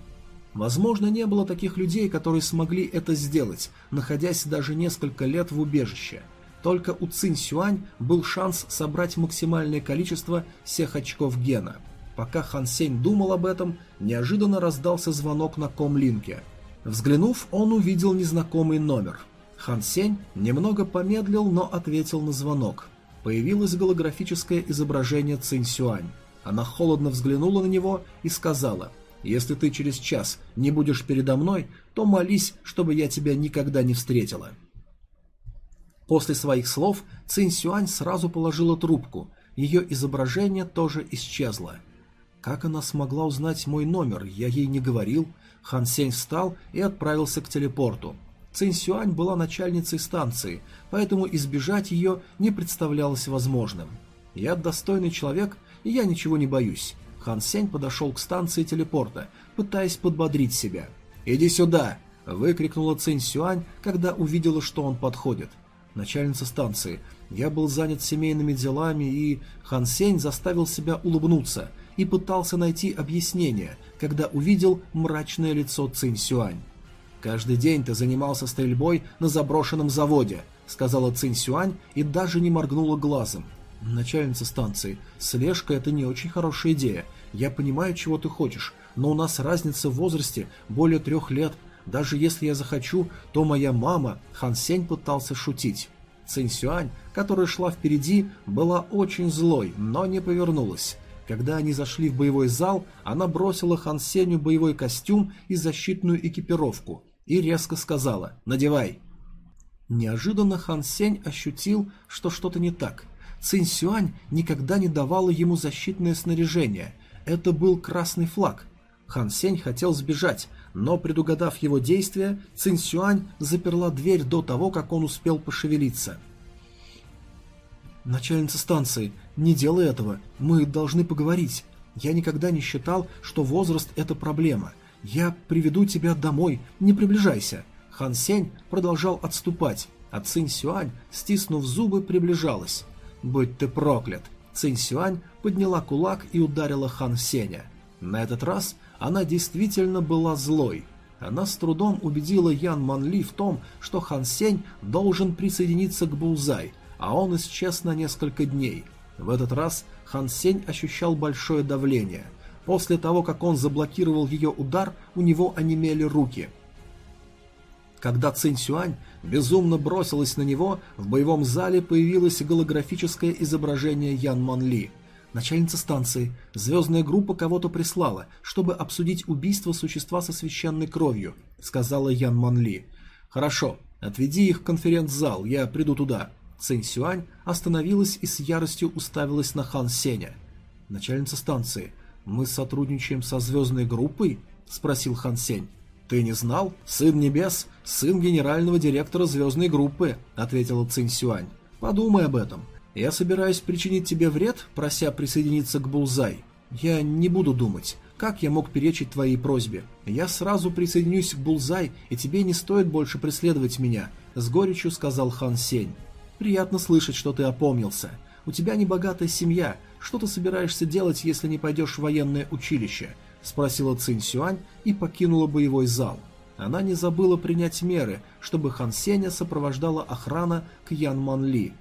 Возможно, не было таких людей, которые смогли это сделать, находясь даже несколько лет в убежище. Только у Цинь Сюань был шанс собрать максимальное количество всех очков гена. Пока Хан Сень думал об этом, неожиданно раздался звонок на комлинке. Взглянув, он увидел незнакомый номер. Хан Сень немного помедлил, но ответил на звонок. Появилось голографическое изображение Цинь Сюань. Она холодно взглянула на него и сказала – если ты через час не будешь передо мной, то молись, чтобы я тебя никогда не встретила». После своих слов Цинь Сюань сразу положила трубку. Ее изображение тоже исчезло. Как она смогла узнать мой номер? Я ей не говорил. Хан Сень встал и отправился к телепорту. Цинь Сюань была начальницей станции, поэтому избежать ее не представлялось возможным. Я достойный человек, и я ничего не боюсь. Хан Сень подошел к станции телепорта, пытаясь подбодрить себя. «Иди сюда!» – выкрикнула Цинь Сюань, когда увидела, что он подходит. Начальница станции. Я был занят семейными делами, и Хан Сень заставил себя улыбнуться и пытался найти объяснение, когда увидел мрачное лицо Цинь Сюань. «Каждый день ты занимался стрельбой на заброшенном заводе», — сказала Цинь Сюань и даже не моргнула глазом. «Начальница станции, слежка – это не очень хорошая идея. Я понимаю, чего ты хочешь, но у нас разница в возрасте более трех лет. Даже если я захочу, то моя мама...» Хан Сень пытался шутить. Цинь Сюань, которая шла впереди, была очень злой, но не повернулась. Когда они зашли в боевой зал, она бросила Хан Сенью боевой костюм и защитную экипировку и резко сказала «Надевай». Неожиданно Хан Сень ощутил, что что-то не так – Цинь Сюань никогда не давала ему защитное снаряжение. Это был красный флаг. Хан Сень хотел сбежать, но, предугадав его действия, Цинь Сюань заперла дверь до того, как он успел пошевелиться. «Начальница станции, не делай этого, мы должны поговорить. Я никогда не считал, что возраст – это проблема. Я приведу тебя домой, не приближайся». Хан Сень продолжал отступать, а Цинь Сюань, стиснув зубы, приближалась. «Будь ты проклят!» Цинь Сюань подняла кулак и ударила Хан Сеня. На этот раз она действительно была злой. Она с трудом убедила Ян Манли в том, что Хан Сень должен присоединиться к Булзай, а он исчез на несколько дней. В этот раз Хан Сень ощущал большое давление. После того, как он заблокировал ее удар, у него онемели руки. Когда Цинь Сюань безумно бросилась на него, в боевом зале появилось голографическое изображение Ян Манли – Начальница станции. Звездная группа кого-то прислала, чтобы обсудить убийство существа со священной кровью», — сказала Ян Манли. «Хорошо, отведи их в конференц-зал, я приду туда». Цинь Сюань остановилась и с яростью уставилась на Хан Сеня. «Начальница станции, мы сотрудничаем со звездной группой?» — спросил Хан Сень. «Ты не знал? Сын Небес, сын генерального директора звездной группы», — ответила Цинь Сюань. «Подумай об этом. Я собираюсь причинить тебе вред, прося присоединиться к Булзай. Я не буду думать, как я мог перечить твоей просьбе. Я сразу присоединюсь к Булзай, и тебе не стоит больше преследовать меня», — с горечью сказал Хан Сень. «Приятно слышать, что ты опомнился. У тебя небогатая семья. Что ты собираешься делать, если не пойдешь в военное училище?» — спросила Цинь Сюань и покинула боевой зал. Она не забыла принять меры, чтобы Хан Сеня сопровождала охрана к Ян Ман Ли.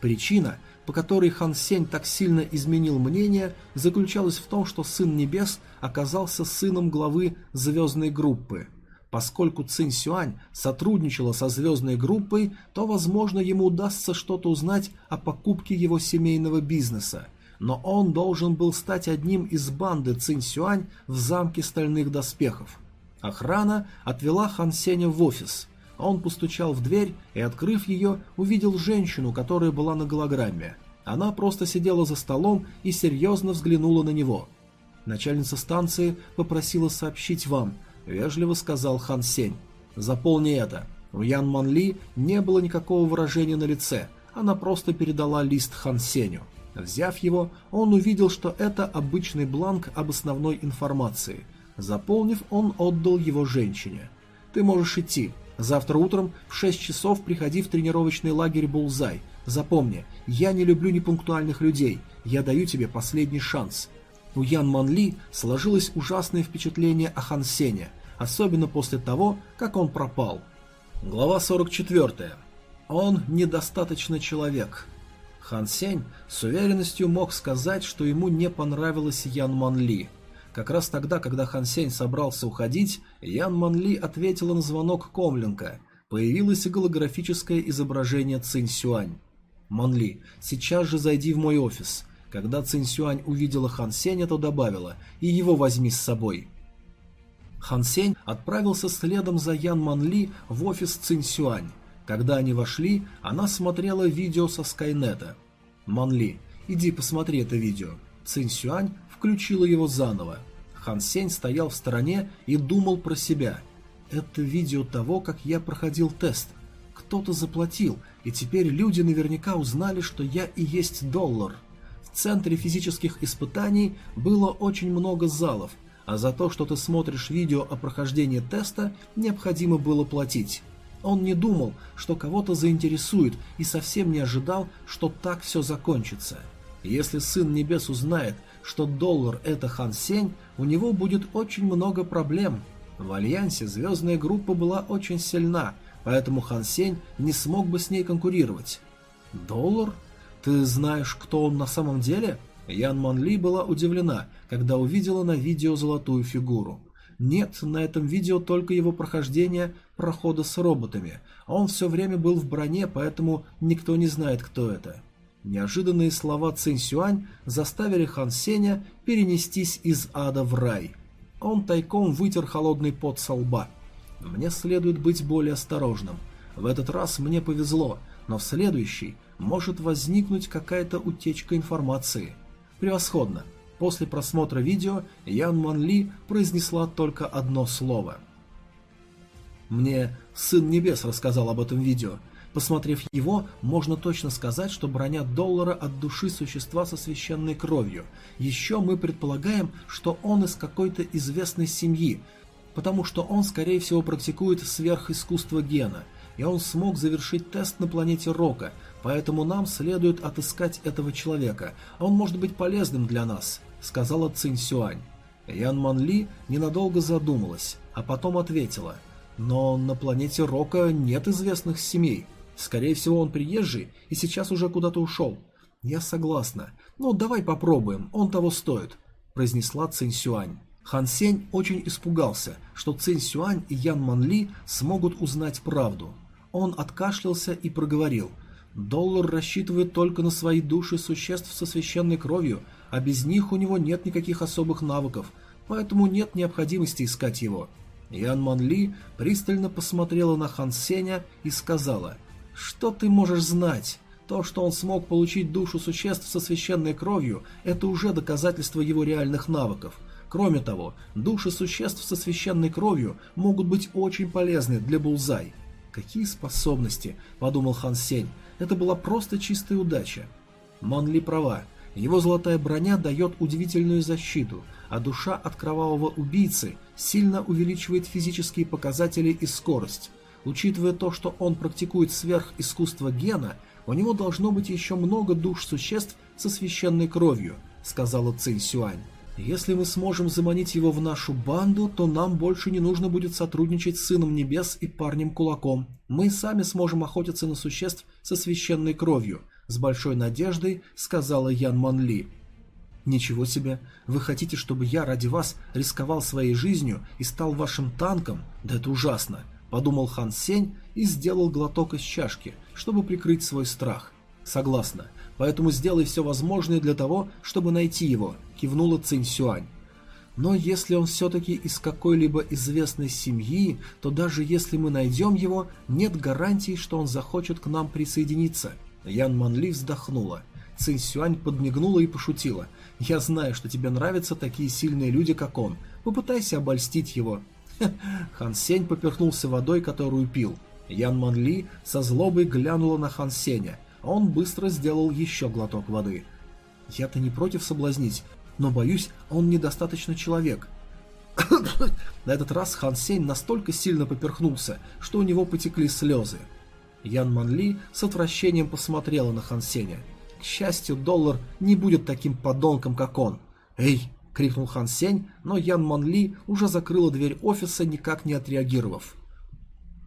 Причина, по которой Хан Сень так сильно изменил мнение, заключалась в том, что Сын Небес оказался сыном главы Звездной группы. Поскольку Цинь Сюань сотрудничала со Звездной группой, то, возможно, ему удастся что-то узнать о покупке его семейного бизнеса. Но он должен был стать одним из банды Цинь Сюань в замке стальных доспехов. Охрана отвела Хан Сеня в офис – он постучал в дверь и, открыв ее, увидел женщину, которая была на голограмме. Она просто сидела за столом и серьезно взглянула на него. «Начальница станции попросила сообщить вам», — вежливо сказал Хан Сень. «Заполни это». У Ян Ман Ли не было никакого выражения на лице, она просто передала лист Хан Сеню. Взяв его, он увидел, что это обычный бланк об основной информации. Заполнив, он отдал его женщине. «Ты можешь идти. Завтра утром в 6 часов приходи в тренировочный лагерь Булзай. Запомни, я не люблю непунктуальных людей. Я даю тебе последний шанс. У Ян Ман Ли сложилось ужасное впечатление о Хан Сене, особенно после того, как он пропал. Глава 44. Он недостаточно человек. Хан Сень с уверенностью мог сказать, что ему не понравилась Ян Ман Ли – как раз тогда, когда Хан Сень собрался уходить, Ян Ман Ли ответила на звонок Комленко. Появилось голографическое изображение Цинь Сюань. «Ман Ли, сейчас же зайди в мой офис». Когда Цинь Сюань увидела Хан Сеня, то добавила «И его возьми с собой». Хан Сень отправился следом за Ян Ман Ли в офис Цинь Сюань. Когда они вошли, она смотрела видео со Скайнета. «Ман Ли, иди посмотри это видео». Цинь Сюань включила его заново. Хан Сень стоял в стороне и думал про себя. Это видео того, как я проходил тест. Кто-то заплатил, и теперь люди наверняка узнали, что я и есть доллар. В центре физических испытаний было очень много залов, а за то, что ты смотришь видео о прохождении теста, необходимо было платить. Он не думал, что кого-то заинтересует, и совсем не ожидал, что так все закончится. Если Сын Небес узнает, что доллар это Хан Сень, у него будет очень много проблем. В Альянсе звездная группа была очень сильна, поэтому Хан Сень не смог бы с ней конкурировать. Доллар? Ты знаешь, кто он на самом деле? Ян Ман Ли была удивлена, когда увидела на видео золотую фигуру. Нет, на этом видео только его прохождение прохода с роботами. Он все время был в броне, поэтому никто не знает, кто это. Неожиданные слова Цинь Сюань заставили Хан Сеня перенестись из ада в рай. Он тайком вытер холодный пот со лба. Мне следует быть более осторожным. В этот раз мне повезло, но в следующий может возникнуть какая-то утечка информации. Превосходно. После просмотра видео Ян Ман Ли произнесла только одно слово. Мне Сын Небес рассказал об этом видео – Посмотрев его, можно точно сказать, что броня доллара от души существа со священной кровью. Еще мы предполагаем, что он из какой-то известной семьи, потому что он, скорее всего, практикует сверхискусство гена, и он смог завершить тест на планете Рока, поэтому нам следует отыскать этого человека, он может быть полезным для нас», — сказала Цинь Сюань. Ян Ман Ли ненадолго задумалась, а потом ответила, «Но на планете Рока нет известных семей». Скорее всего, он приезжий и сейчас уже куда-то ушел. Я согласна. Ну, давай попробуем, он того стоит, произнесла Цинь Сюань. Хан Сень очень испугался, что Цинь Сюань и Ян Ман Ли смогут узнать правду. Он откашлялся и проговорил. Доллар рассчитывает только на свои души существ со священной кровью, а без них у него нет никаких особых навыков, поэтому нет необходимости искать его. Ян Ман Ли пристально посмотрела на Хан Сеня и сказала – что ты можешь знать? То, что он смог получить душу существ со священной кровью, это уже доказательство его реальных навыков. Кроме того, души существ со священной кровью могут быть очень полезны для Булзай. «Какие способности?» – подумал Хан Сень. «Это была просто чистая удача». Манли права. Его золотая броня дает удивительную защиту, а душа от кровавого убийцы сильно увеличивает физические показатели и скорость. Учитывая то, что он практикует сверхискусство гена, у него должно быть еще много душ существ со священной кровью, сказала Цинь Сюань. Если мы сможем заманить его в нашу банду, то нам больше не нужно будет сотрудничать с Сыном Небес и Парнем Кулаком. Мы сами сможем охотиться на существ со священной кровью, с большой надеждой сказала Ян Ман Ли. «Ничего себе! Вы хотите, чтобы я ради вас рисковал своей жизнью и стал вашим танком? Да это ужасно! Подумал Хан Сень и сделал глоток из чашки, чтобы прикрыть свой страх. Согласна, поэтому сделай все возможное для того, чтобы найти его, кивнула Цинь Сюань. Но если он все-таки из какой-либо известной семьи, то даже если мы найдем его, нет гарантий, что он захочет к нам присоединиться. Ян Манли вздохнула. Цинь Сюань подмигнула и пошутила. «Я знаю, что тебе нравятся такие сильные люди, как он. Попытайся обольстить его. Хан Сень поперхнулся водой, которую пил. Ян Ман Ли со злобой глянула на Хан Сеня, а он быстро сделал еще глоток воды. «Я-то не против соблазнить, но, боюсь, он недостаточно человек». На этот раз Хан Сень настолько сильно поперхнулся, что у него потекли слезы. Ян Ман Ли с отвращением посмотрела на Хан Сеня. К счастью, доллар не будет таким подонком, как он. «Эй, — крикнул Хан Сень, но Ян Ман Ли уже закрыла дверь офиса, никак не отреагировав.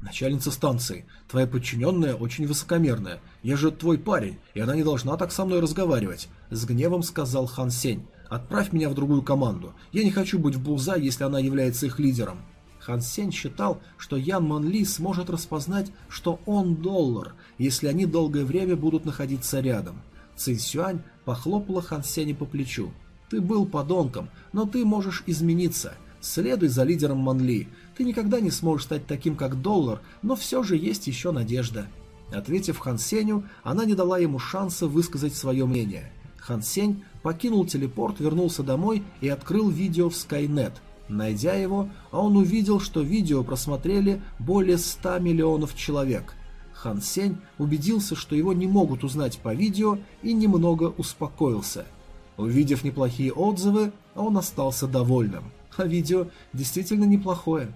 «Начальница станции, твоя подчиненная очень высокомерная. Я же твой парень, и она не должна так со мной разговаривать», — с гневом сказал Хан Сень. «Отправь меня в другую команду. Я не хочу быть в Булза, если она является их лидером». Хан Сень считал, что Ян Ман Ли сможет распознать, что он доллар, если они долгое время будут находиться рядом. Цинь Сюань похлопала Хан Сеня по плечу. Ты был подонком, но ты можешь измениться. Следуй за лидером Манли. Ты никогда не сможешь стать таким, как Доллар, но все же есть еще надежда». Ответив Хан Сеню, она не дала ему шанса высказать свое мнение. Хан Сень покинул телепорт, вернулся домой и открыл видео в Skynet. Найдя его, он увидел, что видео просмотрели более 100 миллионов человек. Хан Сень убедился, что его не могут узнать по видео и немного успокоился – Увидев неплохие отзывы, он остался довольным. А видео действительно неплохое.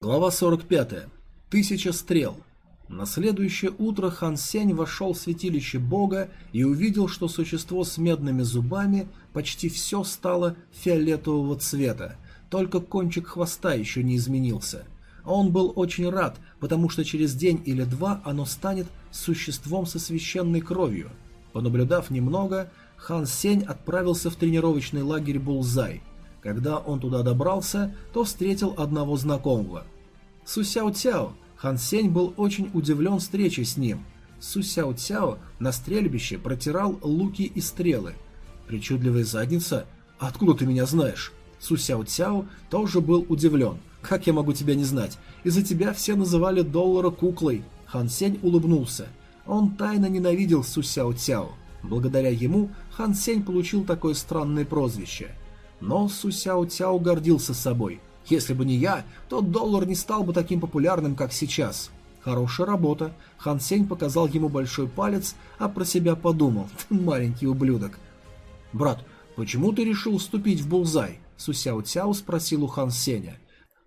Глава 45. Тысяча стрел. На следующее утро Хан Сень вошел в святилище бога и увидел, что существо с медными зубами почти все стало фиолетового цвета, только кончик хвоста еще не изменился. Он был очень рад, потому что через день или два оно станет существом со священной кровью – Понаблюдав немного, Хан Сень отправился в тренировочный лагерь Булзай. Когда он туда добрался, то встретил одного знакомого. Сусяо Цяо. Хан Сень был очень удивлен встречей с ним. Сусяо Цяо на стрельбище протирал луки и стрелы. Причудливая задница? Откуда ты меня знаешь? Сусяо Цяо тоже был удивлен. Как я могу тебя не знать? Из-за тебя все называли доллара куклой. Хан Сень улыбнулся. Он тайно ненавидел Су Сяо Цяо. Благодаря ему Хан Сень получил такое странное прозвище. Но Су Сяо Цяо гордился собой. Если бы не я, то доллар не стал бы таким популярным, как сейчас. Хорошая работа. Хан Сень показал ему большой палец, а про себя подумал. Маленький ублюдок. Брат, почему ты решил вступить в Булзай? Сусяо Цяо спросил у Хан Сеня.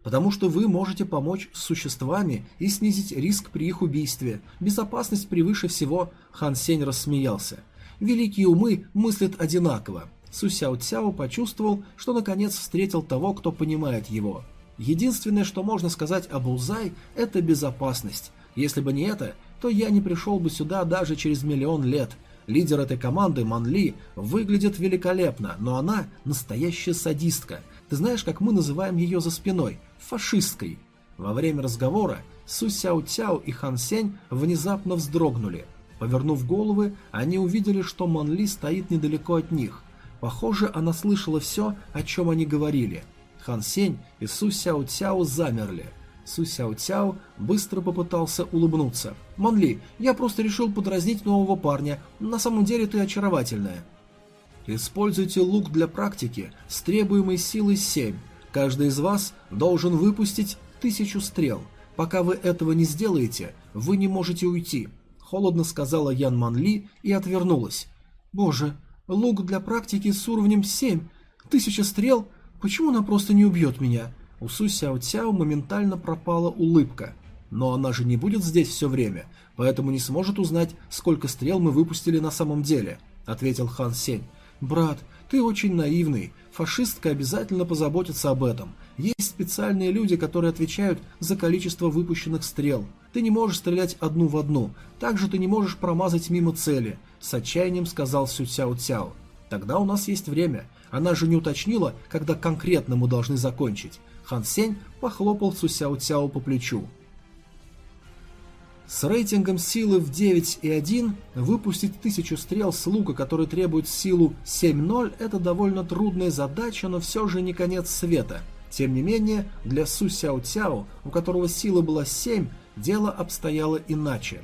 Потому что вы можете помочь с существами и снизить риск при их убийстве. Безопасность превыше всего. Хан Сень рассмеялся. Великие умы мыслят одинаково. Сусяо Цяо почувствовал, что наконец встретил того, кто понимает его. Единственное, что можно сказать о Булзай, это безопасность. Если бы не это, то я не пришел бы сюда даже через миллион лет. Лидер этой команды, Ман Ли, выглядит великолепно, но она настоящая садистка. Ты знаешь, как мы называем ее за спиной? Фашисткой. Во время разговора Су Сяо Цяо и Хан Сень внезапно вздрогнули. Повернув головы, они увидели, что Ман Ли стоит недалеко от них. Похоже, она слышала все, о чем они говорили – Хан Сень и Су Сяо Цяо замерли. Су Сяо Цяо быстро попытался улыбнуться. «Манли, я просто решил подразнить нового парня. На самом деле ты очаровательная». Используйте лук для практики с требуемой силой 7. Каждый из вас должен выпустить тысячу стрел. Пока вы этого не сделаете, вы не можете уйти. Холодно сказала Ян Манли и отвернулась. Боже, лук для практики с уровнем 7. Тысяча стрел? Почему она просто не убьет меня? У Су Сяо Цяо моментально пропала улыбка. Но она же не будет здесь все время, поэтому не сможет узнать, сколько стрел мы выпустили на самом деле, ответил Хан Сень. Брат, ты очень наивный. Фашистка обязательно позаботится об этом. Есть специальные люди, которые отвечают за количество выпущенных стрел. Ты не можешь стрелять одну в одну. Также ты не можешь промазать мимо цели, с отчаянием сказал Сю Цяо Цяо. Тогда у нас есть время. Она же не уточнила, когда конкретно мы должны закончить. Хан Сень похлопал Сусяо Цяо по плечу. С рейтингом силы в 9,1 выпустить тысячу стрел с лука, который требует силу 7.0, это довольно трудная задача, но все же не конец света. Тем не менее, для Су Сяо Цяо, у которого сила была 7, дело обстояло иначе.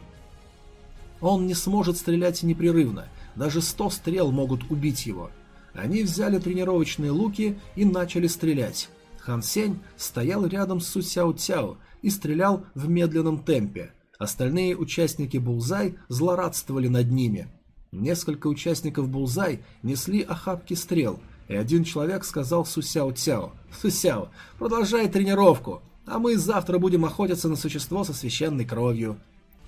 Он не сможет стрелять непрерывно, даже 100 стрел могут убить его – они взяли тренировочные луки и начали стрелять. Хан Сень стоял рядом с Су Сяо Цяо и стрелял в медленном темпе. Остальные участники Булзай злорадствовали над ними. Несколько участников Булзай несли охапки стрел, и один человек сказал Су Сяо Цяо, «Су Сяо, продолжай тренировку, а мы завтра будем охотиться на существо со священной кровью».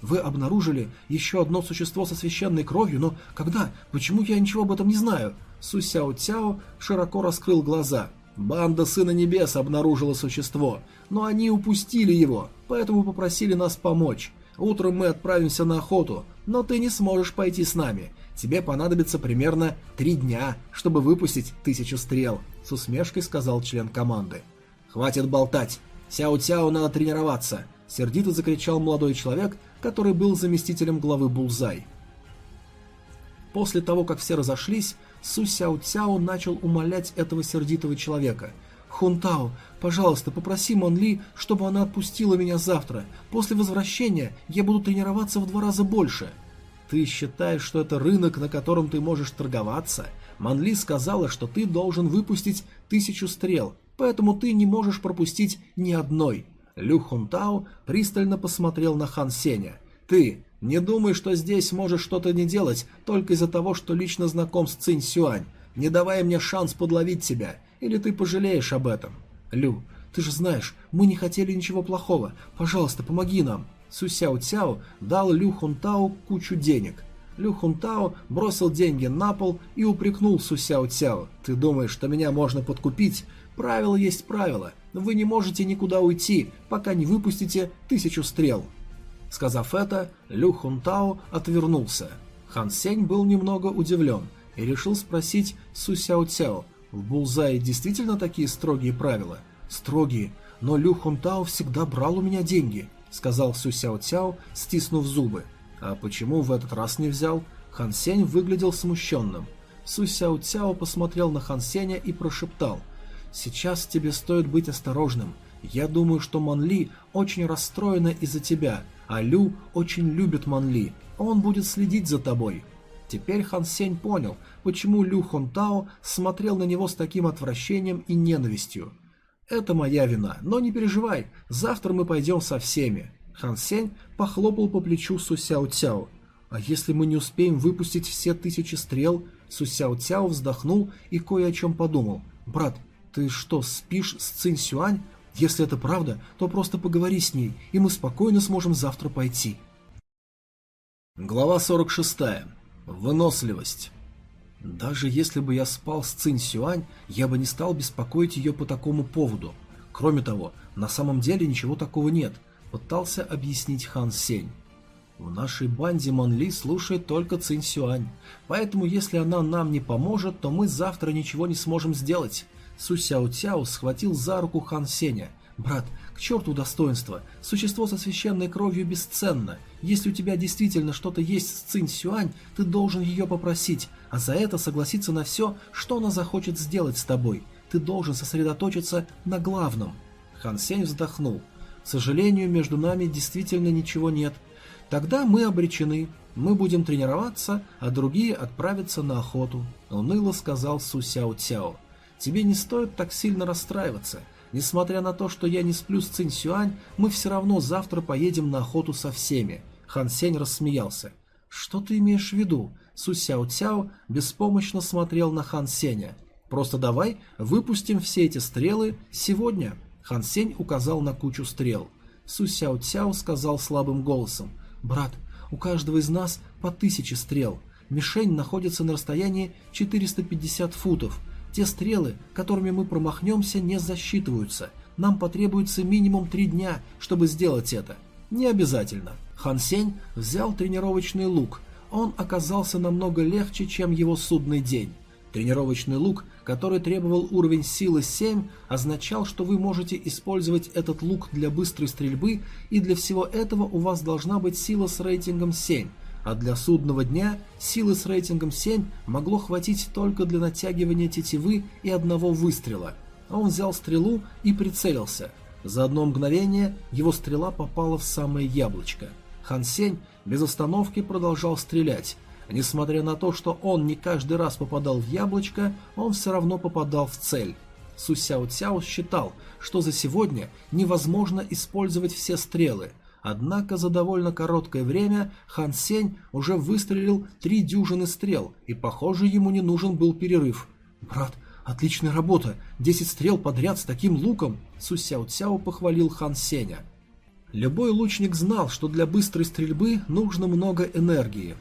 «Вы обнаружили еще одно существо со священной кровью, но когда? Почему я ничего об этом не знаю?» Су Сяо Цяо широко раскрыл глаза. Банда Сына Небес обнаружила существо, но они упустили его, поэтому попросили нас помочь. Утром мы отправимся на охоту, но ты не сможешь пойти с нами. Тебе понадобится примерно три дня, чтобы выпустить тысячу стрел», — с усмешкой сказал член команды. «Хватит болтать. Сяо Цяо надо тренироваться», — сердито закричал молодой человек, который был заместителем главы Булзай. После того, как все разошлись, Су Сяо Цяо начал умолять этого сердитого человека. «Хунтао, пожалуйста, попроси Мон Ли, чтобы она отпустила меня завтра. После возвращения я буду тренироваться в два раза больше». «Ты считаешь, что это рынок, на котором ты можешь торговаться?» Ман Ли сказала, что ты должен выпустить тысячу стрел, поэтому ты не можешь пропустить ни одной. Лю Хунтао пристально посмотрел на Хан Сеня. «Ты не думай, что здесь можешь что-то не делать только из-за того, что лично знаком с Цинь Сюань. Не давай мне шанс подловить тебя, или ты пожалеешь об этом. Лю, ты же знаешь, мы не хотели ничего плохого. Пожалуйста, помоги нам. Су Сяо Цяо дал Лю Хунтао кучу денег. Лю Хунтао бросил деньги на пол и упрекнул Су Сяо Цяо. Ты думаешь, что меня можно подкупить? Правило есть правило. Вы не можете никуда уйти, пока не выпустите тысячу стрел. Сказав это, Лю Хунтао отвернулся. Хан Сень был немного удивлен и решил спросить Су Сяо Цяо, в Булзае действительно такие строгие правила? Строгие, но Лю Хунтао всегда брал у меня деньги, сказал Су Сяо Цяо, стиснув зубы. А почему в этот раз не взял? Хан Сень выглядел смущенным. Су Сяо Цяо посмотрел на Хан Сеня и прошептал. «Сейчас тебе стоит быть осторожным. Я думаю, что Ман Ли очень расстроена из-за тебя, а Лю очень любит Ман Ли. Он будет следить за тобой. Теперь Хан Сень понял, почему Лю Хон Тао смотрел на него с таким отвращением и ненавистью. «Это моя вина, но не переживай, завтра мы пойдем со всеми». Хан Сень похлопал по плечу Су Сяо Цяо. «А если мы не успеем выпустить все тысячи стрел?» Су Сяо Цяо вздохнул и кое о чем подумал. «Брат, ты что, спишь с Цинь Сюань? Если это правда, то просто поговори с ней, и мы спокойно сможем завтра пойти». Глава 46. Выносливость. Даже если бы я спал с Цинь Сюань, я бы не стал беспокоить ее по такому поводу. Кроме того, на самом деле ничего такого нет, пытался объяснить Хан Сень. В нашей банде Мон Ли слушает только Цинь Сюань, поэтому если она нам не поможет, то мы завтра ничего не сможем сделать. Су Сяо Цяо схватил за руку Хан Сеня. «Брат, к черту достоинства! Существо со священной кровью бесценно. Если у тебя действительно что-то есть с Цинь Сюань, ты должен ее попросить, а за это согласиться на все, что она захочет сделать с тобой. Ты должен сосредоточиться на главном». Хан Сень вздохнул. «К сожалению, между нами действительно ничего нет. Тогда мы обречены. Мы будем тренироваться, а другие отправятся на охоту», — уныло сказал Су Сяо Цяо. «Тебе не стоит так сильно расстраиваться». Несмотря на то, что я не сплю с Цинь Сюань, мы все равно завтра поедем на охоту со всеми. Хан Сень рассмеялся. Что ты имеешь в виду? Су Сяо Цяо беспомощно смотрел на Хан Сеня. Просто давай выпустим все эти стрелы сегодня. Хан Сень указал на кучу стрел. Су Сяо Цяо сказал слабым голосом. Брат, у каждого из нас по тысяче стрел. Мишень находится на расстоянии 450 футов. Те стрелы, которыми мы промахнемся, не засчитываются. Нам потребуется минимум три дня, чтобы сделать это. Не обязательно. Хан Сень взял тренировочный лук. Он оказался намного легче, чем его судный день. Тренировочный лук, который требовал уровень силы 7, означал, что вы можете использовать этот лук для быстрой стрельбы, и для всего этого у вас должна быть сила с рейтингом 7, а для судного дня силы с рейтингом 7 могло хватить только для натягивания тетивы и одного выстрела. Он взял стрелу и прицелился. За одно мгновение его стрела попала в самое яблочко. Хан Сень без остановки продолжал стрелять. Несмотря на то, что он не каждый раз попадал в яблочко, он все равно попадал в цель. Су Сяо Цяо считал, что за сегодня невозможно использовать все стрелы – Однако за довольно короткое время Хан Сень уже выстрелил три дюжины стрел, и, похоже, ему не нужен был перерыв. «Брат, отличная работа! Десять стрел подряд с таким луком!» Су Сяо Цяо похвалил Хан Сеня. Любой лучник знал, что для быстрой стрельбы нужно много энергии.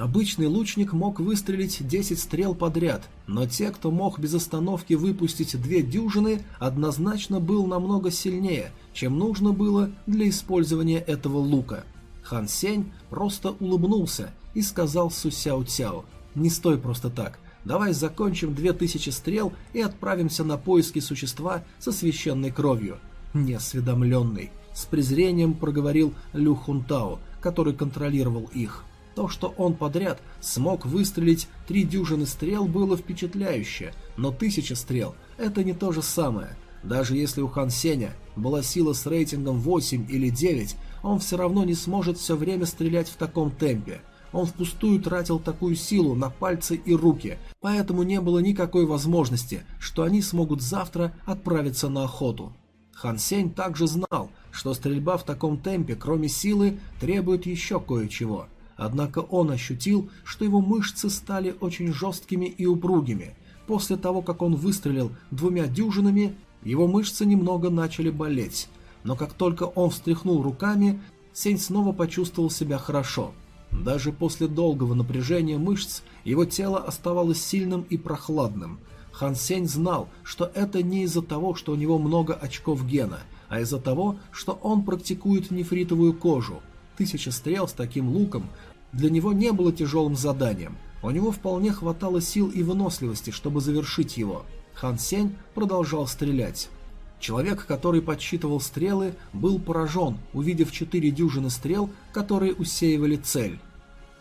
Обычный лучник мог выстрелить 10 стрел подряд, но те, кто мог без остановки выпустить две дюжины, однозначно был намного сильнее, чем нужно было для использования этого лука. Хан Сень просто улыбнулся и сказал Су Сяо Цяо, «Не стой просто так, давай закончим 2000 стрел и отправимся на поиски существа со священной кровью». «Неосведомленный», — с презрением проговорил Лю Хунтао, который контролировал их. То, что он подряд смог выстрелить три дюжины стрел, было впечатляюще, но тысяча стрел – это не то же самое. Даже если у Хан Сеня была сила с рейтингом 8 или 9, он все равно не сможет все время стрелять в таком темпе. Он впустую тратил такую силу на пальцы и руки, поэтому не было никакой возможности, что они смогут завтра отправиться на охоту. Хан Сень также знал, что стрельба в таком темпе, кроме силы, требует еще кое-чего – Однако он ощутил, что его мышцы стали очень жесткими и упругими. После того, как он выстрелил двумя дюжинами, его мышцы немного начали болеть. Но как только он встряхнул руками, Сень снова почувствовал себя хорошо. Даже после долгого напряжения мышц его тело оставалось сильным и прохладным. Хан Сень знал, что это не из-за того, что у него много очков гена, а из-за того, что он практикует нефритовую кожу. Тысяча стрел с таким луком для него не было тяжелым заданием. У него вполне хватало сил и выносливости, чтобы завершить его. Хан Сень продолжал стрелять. Человек, который подсчитывал стрелы, был поражен, увидев четыре дюжины стрел, которые усеивали цель.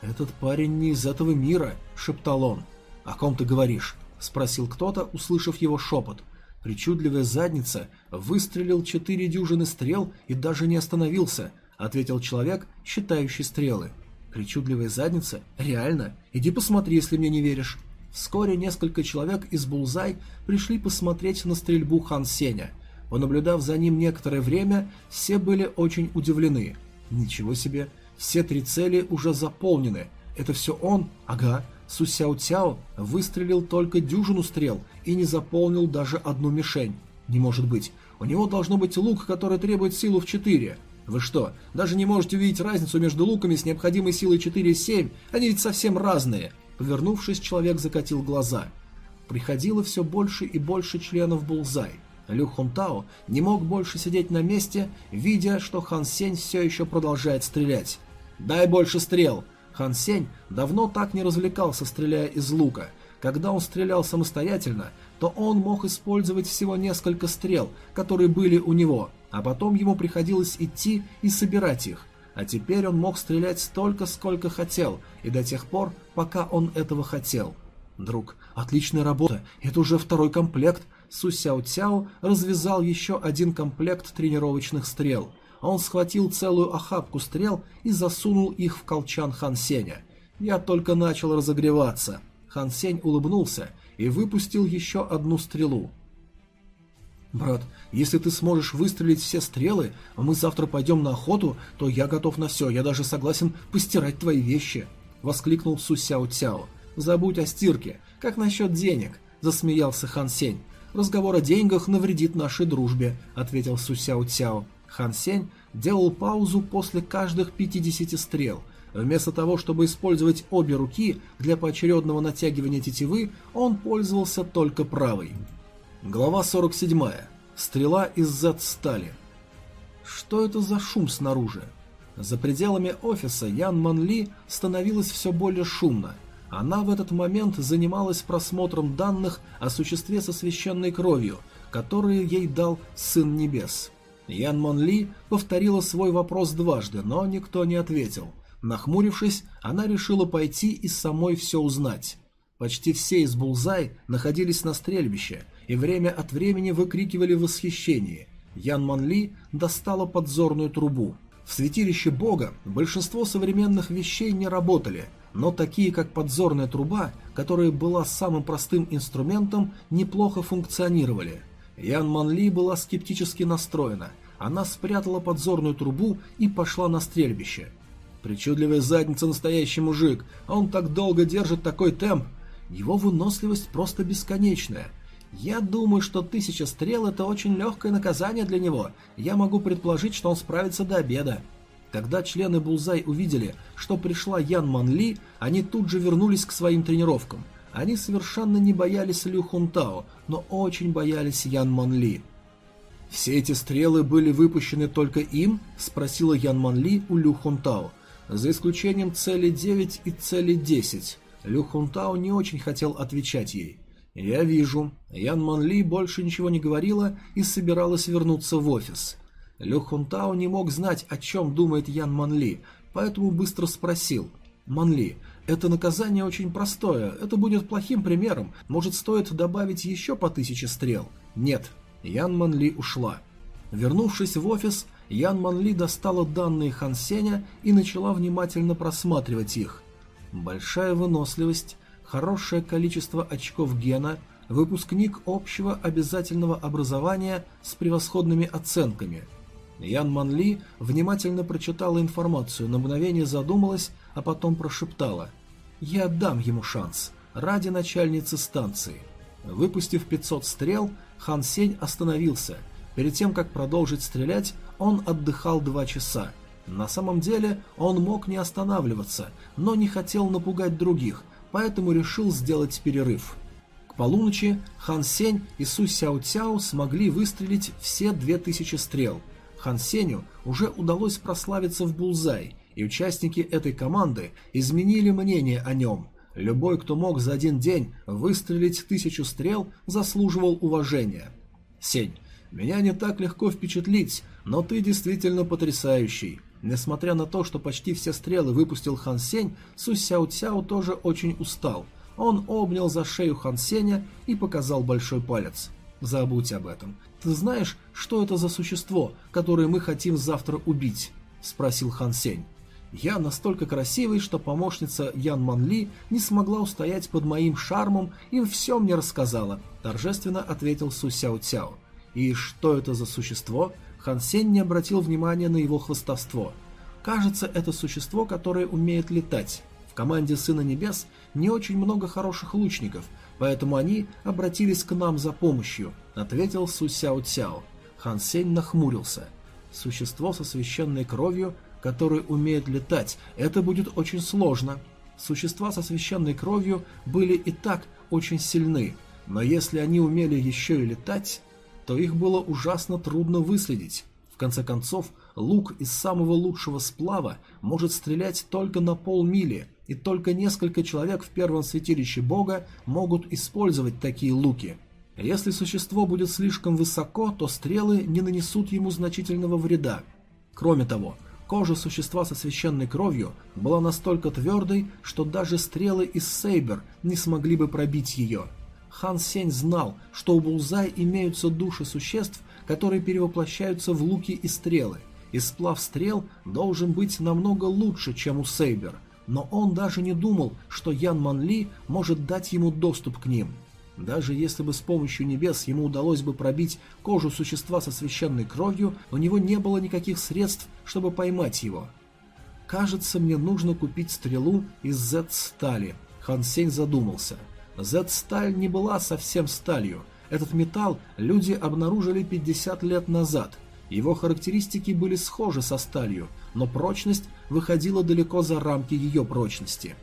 «Этот парень не из этого мира», — шептал он. «О ком ты говоришь?» — спросил кто-то, услышав его шепот. Причудливая задница выстрелил четыре дюжины стрел и даже не остановился, — ответил человек, считающий стрелы. Причудливая задница? Реально? Иди посмотри, если мне не веришь. Вскоре несколько человек из Булзай пришли посмотреть на стрельбу Хан Сеня. Понаблюдав за ним некоторое время, все были очень удивлены. Ничего себе, все три цели уже заполнены. Это все он? Ага. Су Сяо Цяо выстрелил только дюжину стрел и не заполнил даже одну мишень. Не может быть. У него должно быть лук, который требует силу в 4. Вы что, даже не можете увидеть разницу между луками с необходимой силой 4 и 7? Они ведь совсем разные. Повернувшись, человек закатил глаза. Приходило все больше и больше членов Булзай. Лю Хунтао не мог больше сидеть на месте, видя, что Хан Сень все еще продолжает стрелять. «Дай больше стрел!» Хан Сень давно так не развлекался, стреляя из лука. Когда он стрелял самостоятельно, то он мог использовать всего несколько стрел, которые были у него, а потом ему приходилось идти и собирать их. А теперь он мог стрелять столько, сколько хотел, и до тех пор, пока он этого хотел. «Друг, отличная работа, это уже второй комплект», Су Сяо Цяо развязал еще один комплект тренировочных стрел. Он схватил целую охапку стрел и засунул их в колчан Хан Сеня. «Я только начал разогреваться». Хан Сень улыбнулся и выпустил еще одну стрелу. «Брат, если ты сможешь выстрелить все стрелы, а мы завтра пойдем на охоту, то я готов на все, я даже согласен постирать твои вещи», — воскликнул Су Сяо Цяо. «Забудь о стирке. Как насчет денег?» — засмеялся Хан Сень. «Разговор о деньгах навредит нашей дружбе», — ответил Су Сяо Цяо. Хан Сень делал паузу после каждых 50 стрел. Вместо того, чтобы использовать обе руки для поочередного натягивания тетивы, он пользовался только правой. Глава 47. Стрела из Z-стали. Что это за шум снаружи? За пределами офиса Ян Манли становилось все более шумно. Она в этот момент занималась просмотром данных о существе со священной кровью, которые ей дал Сын Небес. Ян Монли повторила свой вопрос дважды, но никто не ответил. Нахмурившись, она решила пойти и самой все узнать. Почти все из Булзай находились на стрельбище и время от времени выкрикивали в восхищении. Ян Манли достала подзорную трубу. В святилище Бога большинство современных вещей не работали, но такие как подзорная труба, которая была самым простым инструментом, неплохо функционировали. Ян Манли была скептически настроена. Она спрятала подзорную трубу и пошла на стрельбище. Причудливая задница настоящий мужик, а он так долго держит такой темп. Его выносливость просто бесконечная. Я думаю, что тысяча стрел это очень легкое наказание для него. Я могу предположить, что он справится до обеда. Когда члены Булзай увидели, что пришла Ян Манли, они тут же вернулись к своим тренировкам. Они совершенно не боялись Лю Хунтао, но очень боялись Ян Манли. «Все эти стрелы были выпущены только им?» – спросила Ян Манли у Лю Хунтао. «За исключением цели 9 и цели 10». Лю Хунтао не очень хотел отвечать ей. «Я вижу». Ян Манли больше ничего не говорила и собиралась вернуться в офис. Лю Хунтао не мог знать, о чем думает Ян Манли, поэтому быстро спросил. «Манли, это наказание очень простое, это будет плохим примером, может стоит добавить еще по тысяче стрел?» «Нет». Ян Манли ушла. Вернувшись в офис, Ян Манли достала данные Хан Сеня и начала внимательно просматривать их. Большая выносливость, хорошее количество очков гена, выпускник общего обязательного образования с превосходными оценками – Ян Манли внимательно прочитала информацию, на мгновение задумалась, а потом прошептала. «Я дам ему шанс. Ради начальницы станции». Выпустив 500 стрел, Хан Сень остановился. Перед тем, как продолжить стрелять, он отдыхал два часа. На самом деле он мог не останавливаться, но не хотел напугать других, поэтому решил сделать перерыв. К полуночи Хан Сень и Су Сяо Цяо смогли выстрелить все 2000 стрел – Хан Сеню уже удалось прославиться в Булзай, и участники этой команды изменили мнение о нем. Любой, кто мог за один день выстрелить тысячу стрел, заслуживал уважения. Сень, меня не так легко впечатлить, но ты действительно потрясающий. Несмотря на то, что почти все стрелы выпустил Хан Сень, Су Сяо Цяо тоже очень устал. Он обнял за шею Хан Сеня и показал большой палец. Забудь об этом. Ты знаешь, что это за существо, которое мы хотим завтра убить? Спросил Хан Сень. Я настолько красивый, что помощница Ян Манли не смогла устоять под моим шармом и все мне рассказала, торжественно ответил Су Сяо Цяо. И что это за существо? Хан Сень не обратил внимания на его хвостовство. Кажется, это существо, которое умеет летать. В команде Сына Небес не очень много хороших лучников, поэтому они обратились к нам за помощью, ответил Су Сяо Цяо. Хан Сень нахмурился. Существо со священной кровью, которое умеет летать, это будет очень сложно. Существа со священной кровью были и так очень сильны, но если они умели еще и летать, то их было ужасно трудно выследить. В конце концов, лук из самого лучшего сплава может стрелять только на полмили, и только несколько человек в первом святилище бога могут использовать такие луки. Если существо будет слишком высоко, то стрелы не нанесут ему значительного вреда. Кроме того, кожа существа со священной кровью была настолько твердой, что даже стрелы из Сейбер не смогли бы пробить ее – Хан Сень знал, что у Булзай имеются души существ, которые перевоплощаются в луки и стрелы, и сплав стрел должен быть намного лучше, чем у Сейбер, но он даже не думал, что Ян Манли может дать ему доступ к ним. Даже если бы с помощью небес ему удалось бы пробить кожу существа со священной кровью, у него не было никаких средств, чтобы поймать его. «Кажется, мне нужно купить стрелу из Z-стали», Хан Сень задумался – Z-сталь не была совсем сталью. Этот металл люди обнаружили 50 лет назад. Его характеристики были схожи со сталью, но прочность выходила далеко за рамки ее прочности.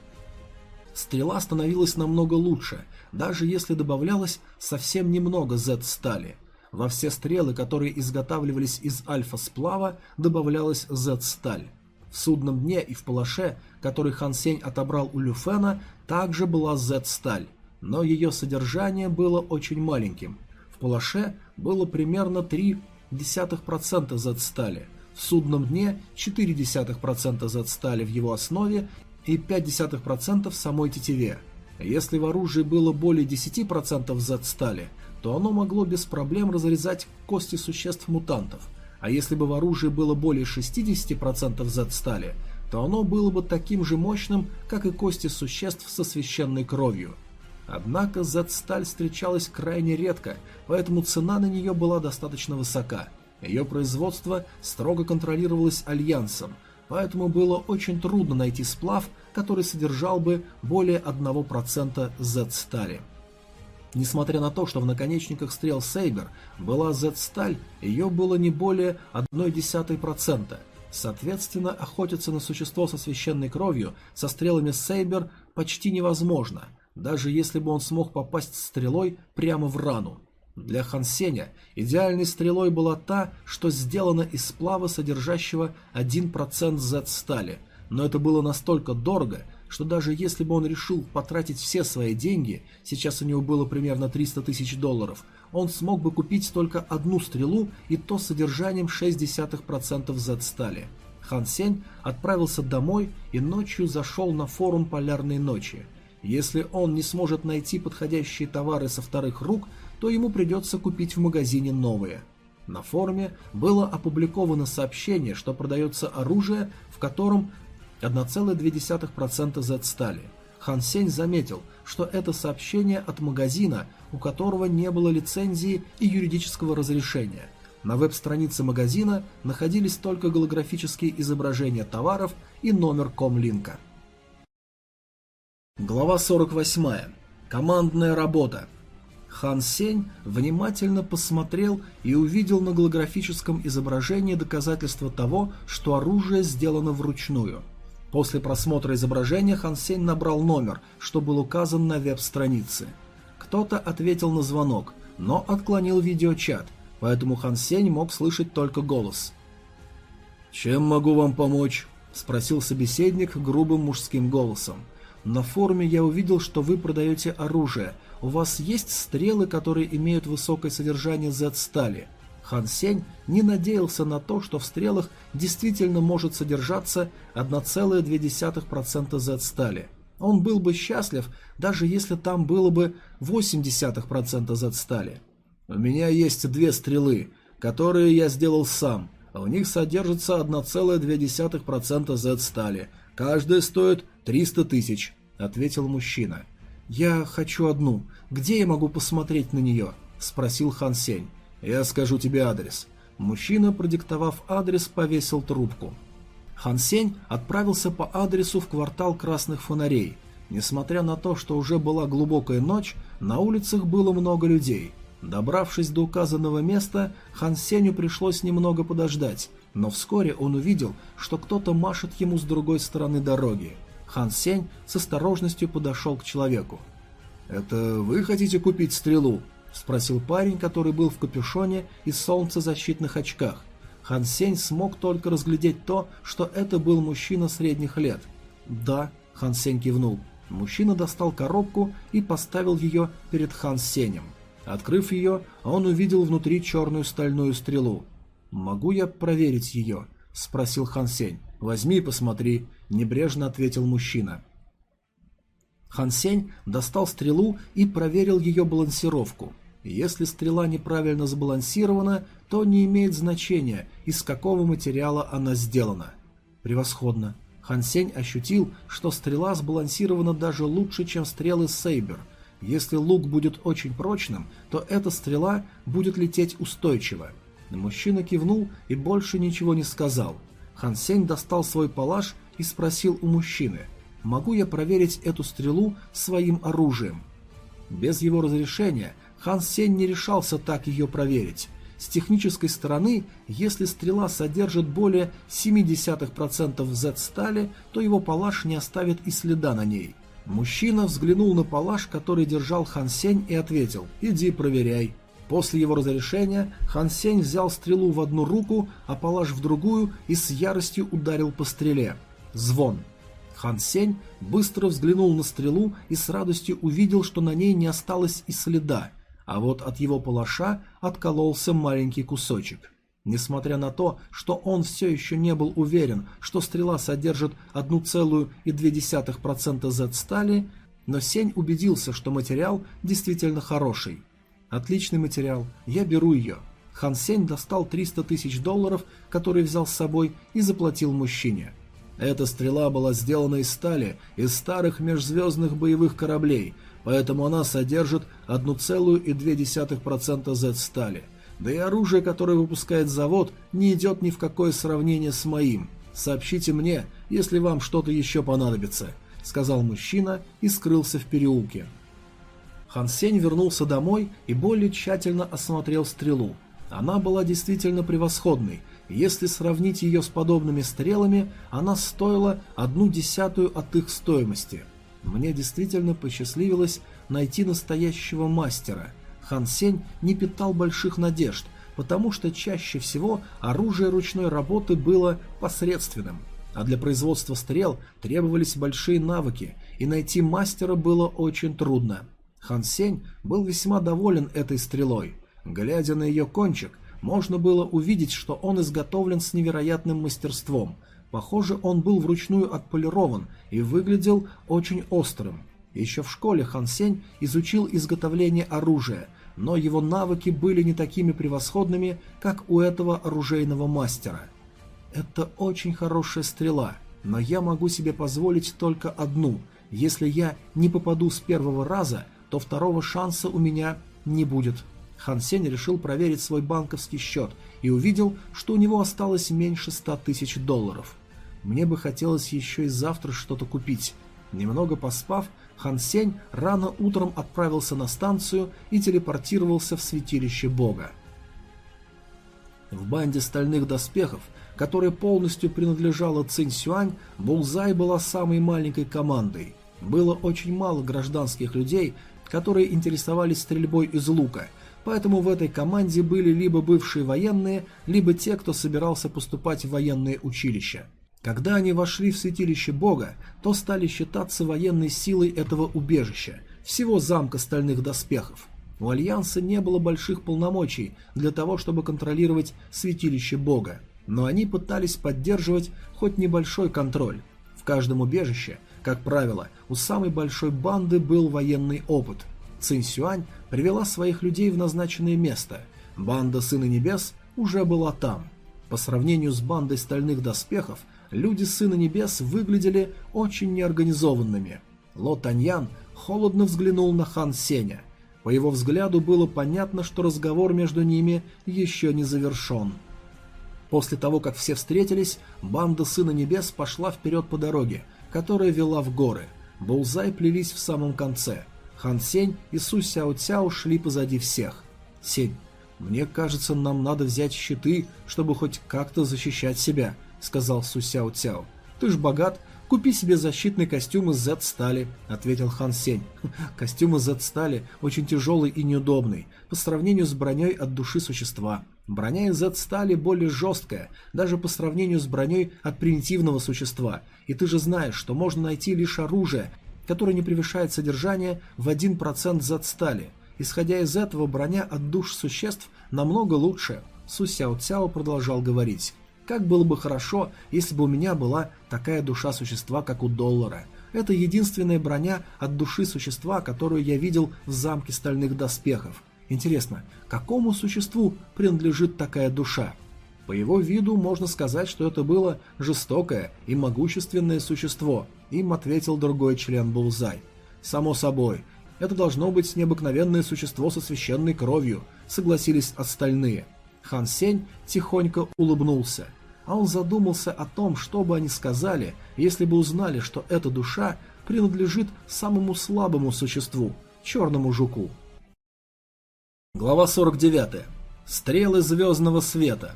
Стрела становилась намного лучше, даже если добавлялось совсем немного Z-стали. Во все стрелы, которые изготавливались из альфа-сплава, добавлялась Z-сталь. В судном дне и в палаше, который Хан Сень отобрал у Люфена, также была Z-сталь но ее содержание было очень маленьким. В Палаше было примерно 0,3% Z-стали, в судном дне 0,4% Z-стали в его основе и 0,5% в самой тетиве. Если в оружии было более 10% Z-стали, то оно могло без проблем разрезать кости существ-мутантов, а если бы в оружии было более 60% Z-стали, то оно было бы таким же мощным, как и кости существ со священной кровью – Однако Z-сталь встречалась крайне редко, поэтому цена на нее была достаточно высока. Ее производство строго контролировалось Альянсом, поэтому было очень трудно найти сплав, который содержал бы более 1% Z-стали. Несмотря на то, что в наконечниках стрел Сейбер была Z-сталь, ее было не более 0,1%. Соответственно, охотиться на существо со священной кровью со стрелами Сейбер почти невозможно – даже если бы он смог попасть стрелой прямо в рану. Для Хансеня идеальной стрелой была та, что сделана из сплава, содержащего 1% Z-стали, но это было настолько дорого, что даже если бы он решил потратить все свои деньги, сейчас у него было примерно 300 тысяч долларов, он смог бы купить только одну стрелу и то с содержанием 0,6% Z-стали. Хан Сень отправился домой и ночью зашел на форум Полярной ночи – если он не сможет найти подходящие товары со вторых рук, то ему придется купить в магазине новые. На форуме было опубликовано сообщение, что продается оружие, в котором 1,2% Z-стали. Хан Сень заметил, что это сообщение от магазина, у которого не было лицензии и юридического разрешения. На веб-странице магазина находились только голографические изображения товаров и номер комлинка. Глава 48. Командная работа. Хан Сень внимательно посмотрел и увидел на голографическом изображении доказательства того, что оружие сделано вручную. После просмотра изображения Хан Сень набрал номер, что был указан на веб-странице. Кто-то ответил на звонок, но отклонил видеочат, поэтому Хан Сень мог слышать только голос. «Чем могу вам помочь?» – спросил собеседник грубым мужским голосом. На форуме я увидел, что вы продаете оружие. У вас есть стрелы, которые имеют высокое содержание Z-стали? Хан Сень не надеялся на то, что в стрелах действительно может содержаться 1,2% Z-стали. Он был бы счастлив, даже если там было бы 0,8% Z-стали. У меня есть две стрелы, которые я сделал сам. В них содержится 1,2% Z-стали. Каждая стоит 300 тысяч. — ответил мужчина. «Я хочу одну. Где я могу посмотреть на нее?» — спросил Хан Сень. Я скажу тебе адрес. Мужчина, продиктовав адрес, повесил трубку. Хан Сень отправился по адресу в квартал красных фонарей. Несмотря на то, что уже была глубокая ночь, на улицах было много людей. Добравшись до указанного места, Хан Сенью пришлось немного подождать, но вскоре он увидел, что кто-то машет ему с другой стороны дороги. Хан Сень с осторожностью подошел к человеку. «Это вы хотите купить стрелу?» – спросил парень, который был в капюшоне и солнцезащитных очках. Хан Сень смог только разглядеть то, что это был мужчина средних лет. «Да», – Хан Сень кивнул. Мужчина достал коробку и поставил ее перед Хан Сенем. Открыв ее, он увидел внутри черную стальную стрелу. «Могу я проверить ее?» – спросил Хан Сень. «Возьми и посмотри», – небрежно ответил мужчина. Хан Сень достал стрелу и проверил ее балансировку. Если стрела неправильно сбалансирована, то не имеет значения, из какого материала она сделана. Превосходно. Хан Сень ощутил, что стрела сбалансирована даже лучше, чем стрелы Сейбер. Если лук будет очень прочным, то эта стрела будет лететь устойчиво. Мужчина кивнул и больше ничего не сказал. Хан Сень достал свой палаш и спросил у мужчины, «Могу я проверить эту стрелу своим оружием?» Без его разрешения Хан Сень не решался так ее проверить. С технической стороны, если стрела содержит более 0,7% Z-стали, то его палаш не оставит и следа на ней. Мужчина взглянул на палаш, который держал Хан Сень, и ответил «Иди проверяй». После его разрешения Хан Сень взял стрелу в одну руку, а палаш в другую и с яростью ударил по стреле. Звон. Хан Сень быстро взглянул на стрелу и с радостью увидел, что на ней не осталось и следа, а вот от его палаша откололся маленький кусочек. Несмотря на то, что он все еще не был уверен, что стрела содержит 1,2% Z-стали, но Сень убедился, что материал действительно хороший. Отличный материал, я беру ее. Хан Сень достал 300 тысяч долларов, которые взял с собой, и заплатил мужчине. Эта стрела была сделана из стали, из старых межзвездных боевых кораблей, поэтому она содержит 1,2% Z-стали. Да и оружие, которое выпускает завод, не идет ни в какое сравнение с моим. Сообщите мне, если вам что-то еще понадобится», — сказал мужчина и скрылся в переулке. Хан Сень вернулся домой и более тщательно осмотрел стрелу. Она была действительно превосходной. Если сравнить ее с подобными стрелами, она стоила одну десятую от их стоимости. Мне действительно посчастливилось найти настоящего мастера. Хан Сень не питал больших надежд, потому что чаще всего оружие ручной работы было посредственным. А для производства стрел требовались большие навыки, и найти мастера было очень трудно. Хан Сень был весьма доволен этой стрелой. Глядя на ее кончик, можно было увидеть, что он изготовлен с невероятным мастерством. Похоже, он был вручную отполирован и выглядел очень острым. Еще в школе Хан Сень изучил изготовление оружия, но его навыки были не такими превосходными, как у этого оружейного мастера. Это очень хорошая стрела, но я могу себе позволить только одну. Если я не попаду с первого раза, то второго шанса у меня не будет. Хан Сень решил проверить свой банковский счет и увидел, что у него осталось меньше ста тысяч долларов. Мне бы хотелось еще и завтра что-то купить. Немного поспав, Хан Сень рано утром отправился на станцию и телепортировался в святилище бога. В банде стальных доспехов, которая полностью принадлежала Цинь Сюань, Булзай была самой маленькой командой. Было очень мало гражданских людей, которые интересовались стрельбой из лука, поэтому в этой команде были либо бывшие военные, либо те, кто собирался поступать в военные училища. Когда они вошли в святилище бога, то стали считаться военной силой этого убежища, всего замка стальных доспехов. У Альянса не было больших полномочий для того, чтобы контролировать святилище бога, но они пытались поддерживать хоть небольшой контроль. В каждом убежище как правило, у самой большой банды был военный опыт. Цинь Сюань привела своих людей в назначенное место. Банда Сына Небес уже была там. По сравнению с бандой Стальных Доспехов, люди Сына Небес выглядели очень неорганизованными. Ло Таньян холодно взглянул на Хан Сеня. По его взгляду было понятно, что разговор между ними еще не завершен. После того, как все встретились, банда Сына Небес пошла вперед по дороге, которая вела в горы. Булзай плелись в самом конце. Хан Сень и Су Сяо Цяо шли позади всех. Сень, мне кажется, нам надо взять щиты, чтобы хоть как-то защищать себя, сказал Су Сяо Цяо. Ты ж богат, «Купи себе защитный костюм из Z-стали», — ответил Хан Сень. «Костюм из Z-стали очень тяжелый и неудобный, по сравнению с броней от души существа. Броня из Z-стали более жесткая, даже по сравнению с броней от примитивного существа, и ты же знаешь, что можно найти лишь оружие, которое не превышает содержание в 1% Z-стали. Исходя из этого, броня от душ существ намного лучше». Су Сяо Цяо продолжал говорить. Как было бы хорошо, если бы у меня была такая душа существа, как у Доллара. Это единственная броня от души существа, которую я видел в замке стальных доспехов. Интересно, какому существу принадлежит такая душа? По его виду можно сказать, что это было жестокое и могущественное существо, им ответил другой член Булзай. Само собой, это должно быть необыкновенное существо со священной кровью, согласились остальные. Хан Сень тихонько улыбнулся а он задумался о том, что бы они сказали, если бы узнали, что эта душа принадлежит самому слабому существу – черному жуку. Глава 49. Стрелы звездного света.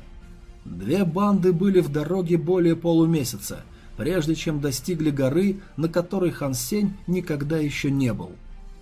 Две банды были в дороге более полумесяца, прежде чем достигли горы, на которой Хан Сень никогда еще не был.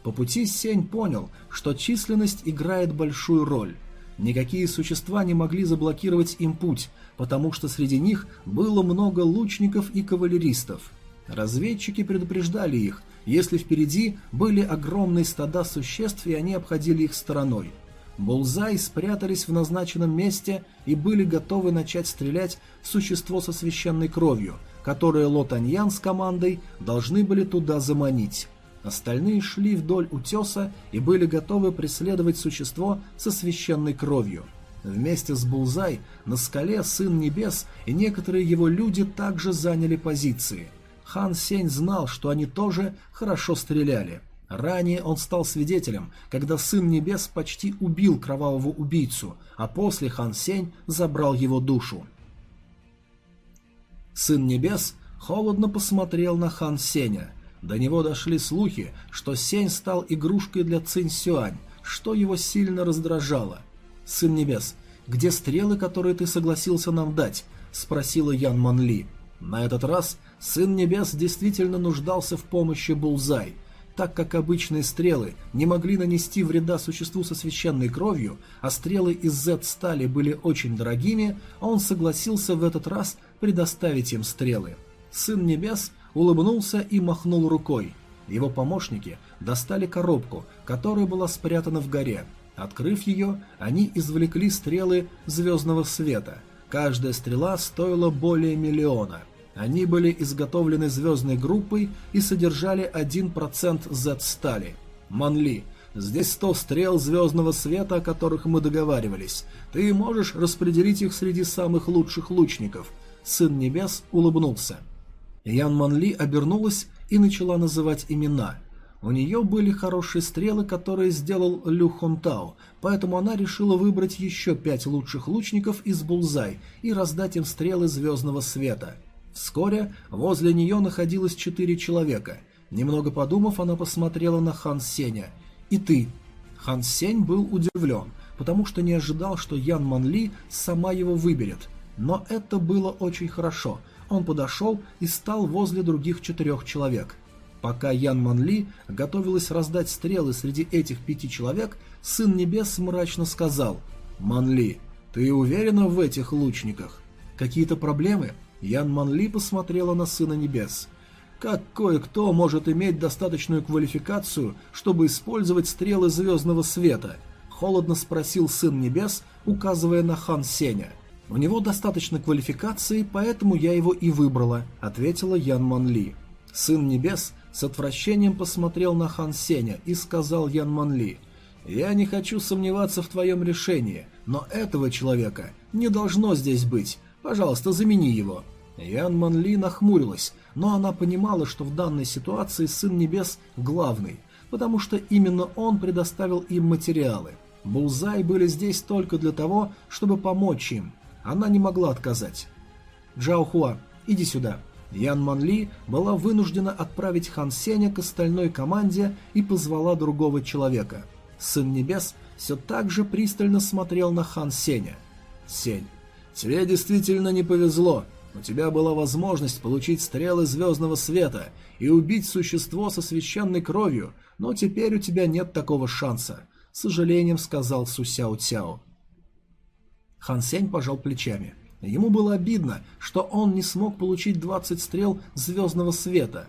По пути Сень понял, что численность играет большую роль – Никакие существа не могли заблокировать им путь, потому что среди них было много лучников и кавалеристов. Разведчики предупреждали их, если впереди были огромные стада существ и они обходили их стороной. Булзай спрятались в назначенном месте и были готовы начать стрелять в существо со священной кровью, которое Лотаньян с командой должны были туда заманить. Остальные шли вдоль утеса и были готовы преследовать существо со священной кровью. Вместе с Булзай на скале Сын Небес и некоторые его люди также заняли позиции. Хан Сень знал, что они тоже хорошо стреляли. Ранее он стал свидетелем, когда Сын Небес почти убил кровавого убийцу, а после Хан Сень забрал его душу. Сын Небес холодно посмотрел на Хан Сеня – до него дошли слухи, что Сень стал игрушкой для Цинь Сюань, что его сильно раздражало. «Сын Небес, где стрелы, которые ты согласился нам дать?» – спросила Ян Манли. На этот раз Сын Небес действительно нуждался в помощи Булзай. Так как обычные стрелы не могли нанести вреда существу со священной кровью, а стрелы из Z-стали были очень дорогими, он согласился в этот раз предоставить им стрелы. Сын Небес улыбнулся и махнул рукой. Его помощники достали коробку, которая была спрятана в горе. Открыв ее, они извлекли стрелы звездного света. Каждая стрела стоила более миллиона. Они были изготовлены звездной группой и содержали 1% Z-стали. Манли, здесь 100 стрел звездного света, о которых мы договаривались. Ты можешь распределить их среди самых лучших лучников. Сын Небес улыбнулся. Ян Манли обернулась и начала называть имена. У нее были хорошие стрелы, которые сделал Лю Хонтао, поэтому она решила выбрать еще пять лучших лучников из Булзай и раздать им стрелы звездного света. Вскоре возле нее находилось четыре человека. Немного подумав, она посмотрела на Хан Сеня. «И ты?» Хан Сень был удивлен, потому что не ожидал, что Ян Манли сама его выберет. Но это было очень хорошо – он подошел и стал возле других четырех человек. Пока Ян Манли готовилась раздать стрелы среди этих пяти человек, Сын Небес мрачно сказал «Манли, ты уверена в этих лучниках? Какие-то проблемы?» Ян Манли посмотрела на Сына Небес. «Как кое-кто может иметь достаточную квалификацию, чтобы использовать стрелы звездного света?» Холодно спросил Сын Небес, указывая на Хан Сеня. «У него достаточно квалификации, поэтому я его и выбрала», — ответила Ян Ман Ли. Сын Небес с отвращением посмотрел на Хан Сеня и сказал Ян Ман Ли, «Я не хочу сомневаться в твоем решении, но этого человека не должно здесь быть. Пожалуйста, замени его». Ян Ман Ли нахмурилась, но она понимала, что в данной ситуации Сын Небес главный. потому что именно он предоставил им материалы. Булзай были здесь только для того, чтобы помочь им. Она не могла отказать. «Джао Хуа, иди сюда». Ян Манли была вынуждена отправить Хан Сеня к остальной команде и позвала другого человека. Сын Небес все так же пристально смотрел на Хан Сеня. «Сень, тебе действительно не повезло. У тебя была возможность получить стрелы звездного света и убить существо со священной кровью, но теперь у тебя нет такого шанса», — сожалением сказал Сусяо Цяо. Хан Сень пожал плечами. Ему было обидно, что он не смог получить 20 стрел звездного света,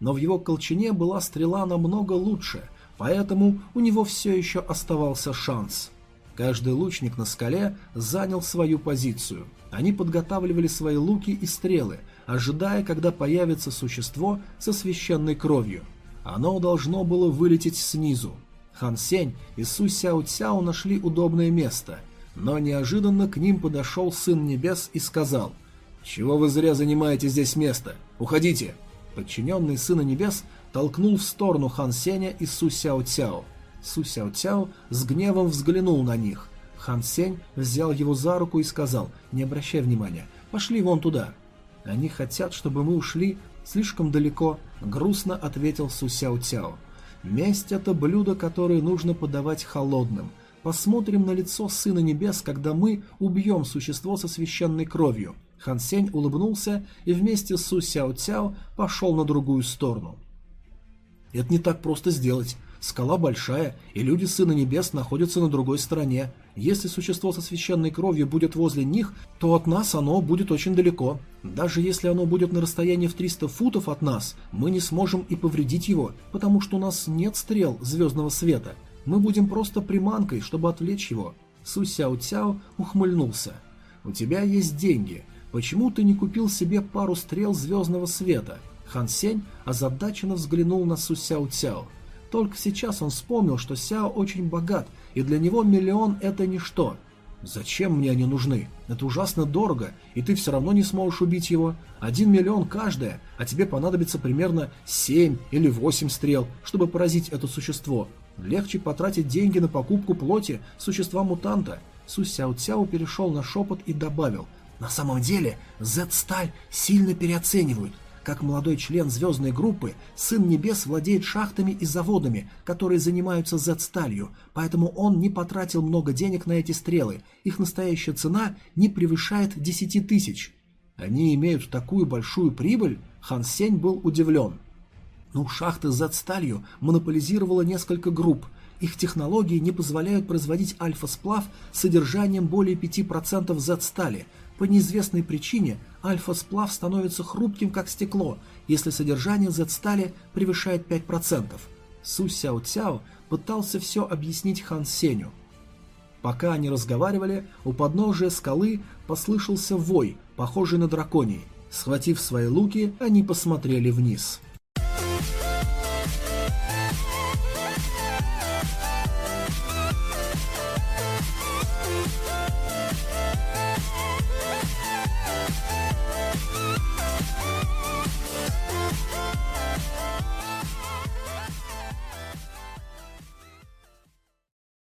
но в его колчине была стрела намного лучше, поэтому у него все еще оставался шанс. Каждый лучник на скале занял свою позицию. Они подготавливали свои луки и стрелы, ожидая, когда появится существо со священной кровью. Оно должно было вылететь снизу. Хан Сень и Су Сяо Цяо нашли удобное место, но неожиданно к ним подошел Сын Небес и сказал «Чего вы зря занимаете здесь место? Уходите!» Подчиненный Сына Небес толкнул в сторону Хан Сеня и Су Сяо Цяо. Су Сяо Цяо с гневом взглянул на них. Хан Сень взял его за руку и сказал «Не обращай внимания, пошли вон туда». «Они хотят, чтобы мы ушли слишком далеко», — грустно ответил Су Сяо Цяо. «Месть — это блюдо, которое нужно подавать холодным. Посмотрим на лицо Сына Небес, когда мы убьем существо со священной кровью». Хан Сень улыбнулся и вместе с Су Сяо Цяо пошел на другую сторону. «Это не так просто сделать. Скала большая, и люди Сына Небес находятся на другой стороне. Если существо со священной кровью будет возле них, то от нас оно будет очень далеко. Даже если оно будет на расстоянии в 300 футов от нас, мы не сможем и повредить его, потому что у нас нет стрел звездного света. Мы будем просто приманкой, чтобы отвлечь его. Су Сяо Цяо ухмыльнулся. «У тебя есть деньги. Почему ты не купил себе пару стрел звездного света?» Хан Сень озадаченно взглянул на Су Сяо Цяо. Только сейчас он вспомнил, что Сяо очень богат, и для него миллион – это ничто. «Зачем мне они нужны? Это ужасно дорого, и ты все равно не сможешь убить его. Один миллион каждая, а тебе понадобится примерно семь или восемь стрел, чтобы поразить это существо. Легче потратить деньги на покупку плоти существа-мутанта». Су Сяо Цяо перешел на шепот и добавил – на самом деле, Z-сталь сильно переоценивают. Как молодой член звездной группы, Сын Небес владеет шахтами и заводами, которые занимаются Z-сталью, поэтому он не потратил много денег на эти стрелы, их настоящая цена не превышает 10 тысяч. Они имеют такую большую прибыль? Хан Сень был удивлен. Ну, шахты с Z-сталью монополизировала несколько групп. Их технологии не позволяют производить альфа-сплав с содержанием более 5% Z-стали, по неизвестной причине альфа-сплав становится хрупким, как стекло, если содержание Z-стали превышает 5%. Су Сяо Цяо пытался все объяснить Хан Сеню. Пока они разговаривали, у подножия скалы послышался вой, похожий на драконий. Схватив свои луки, они посмотрели вниз.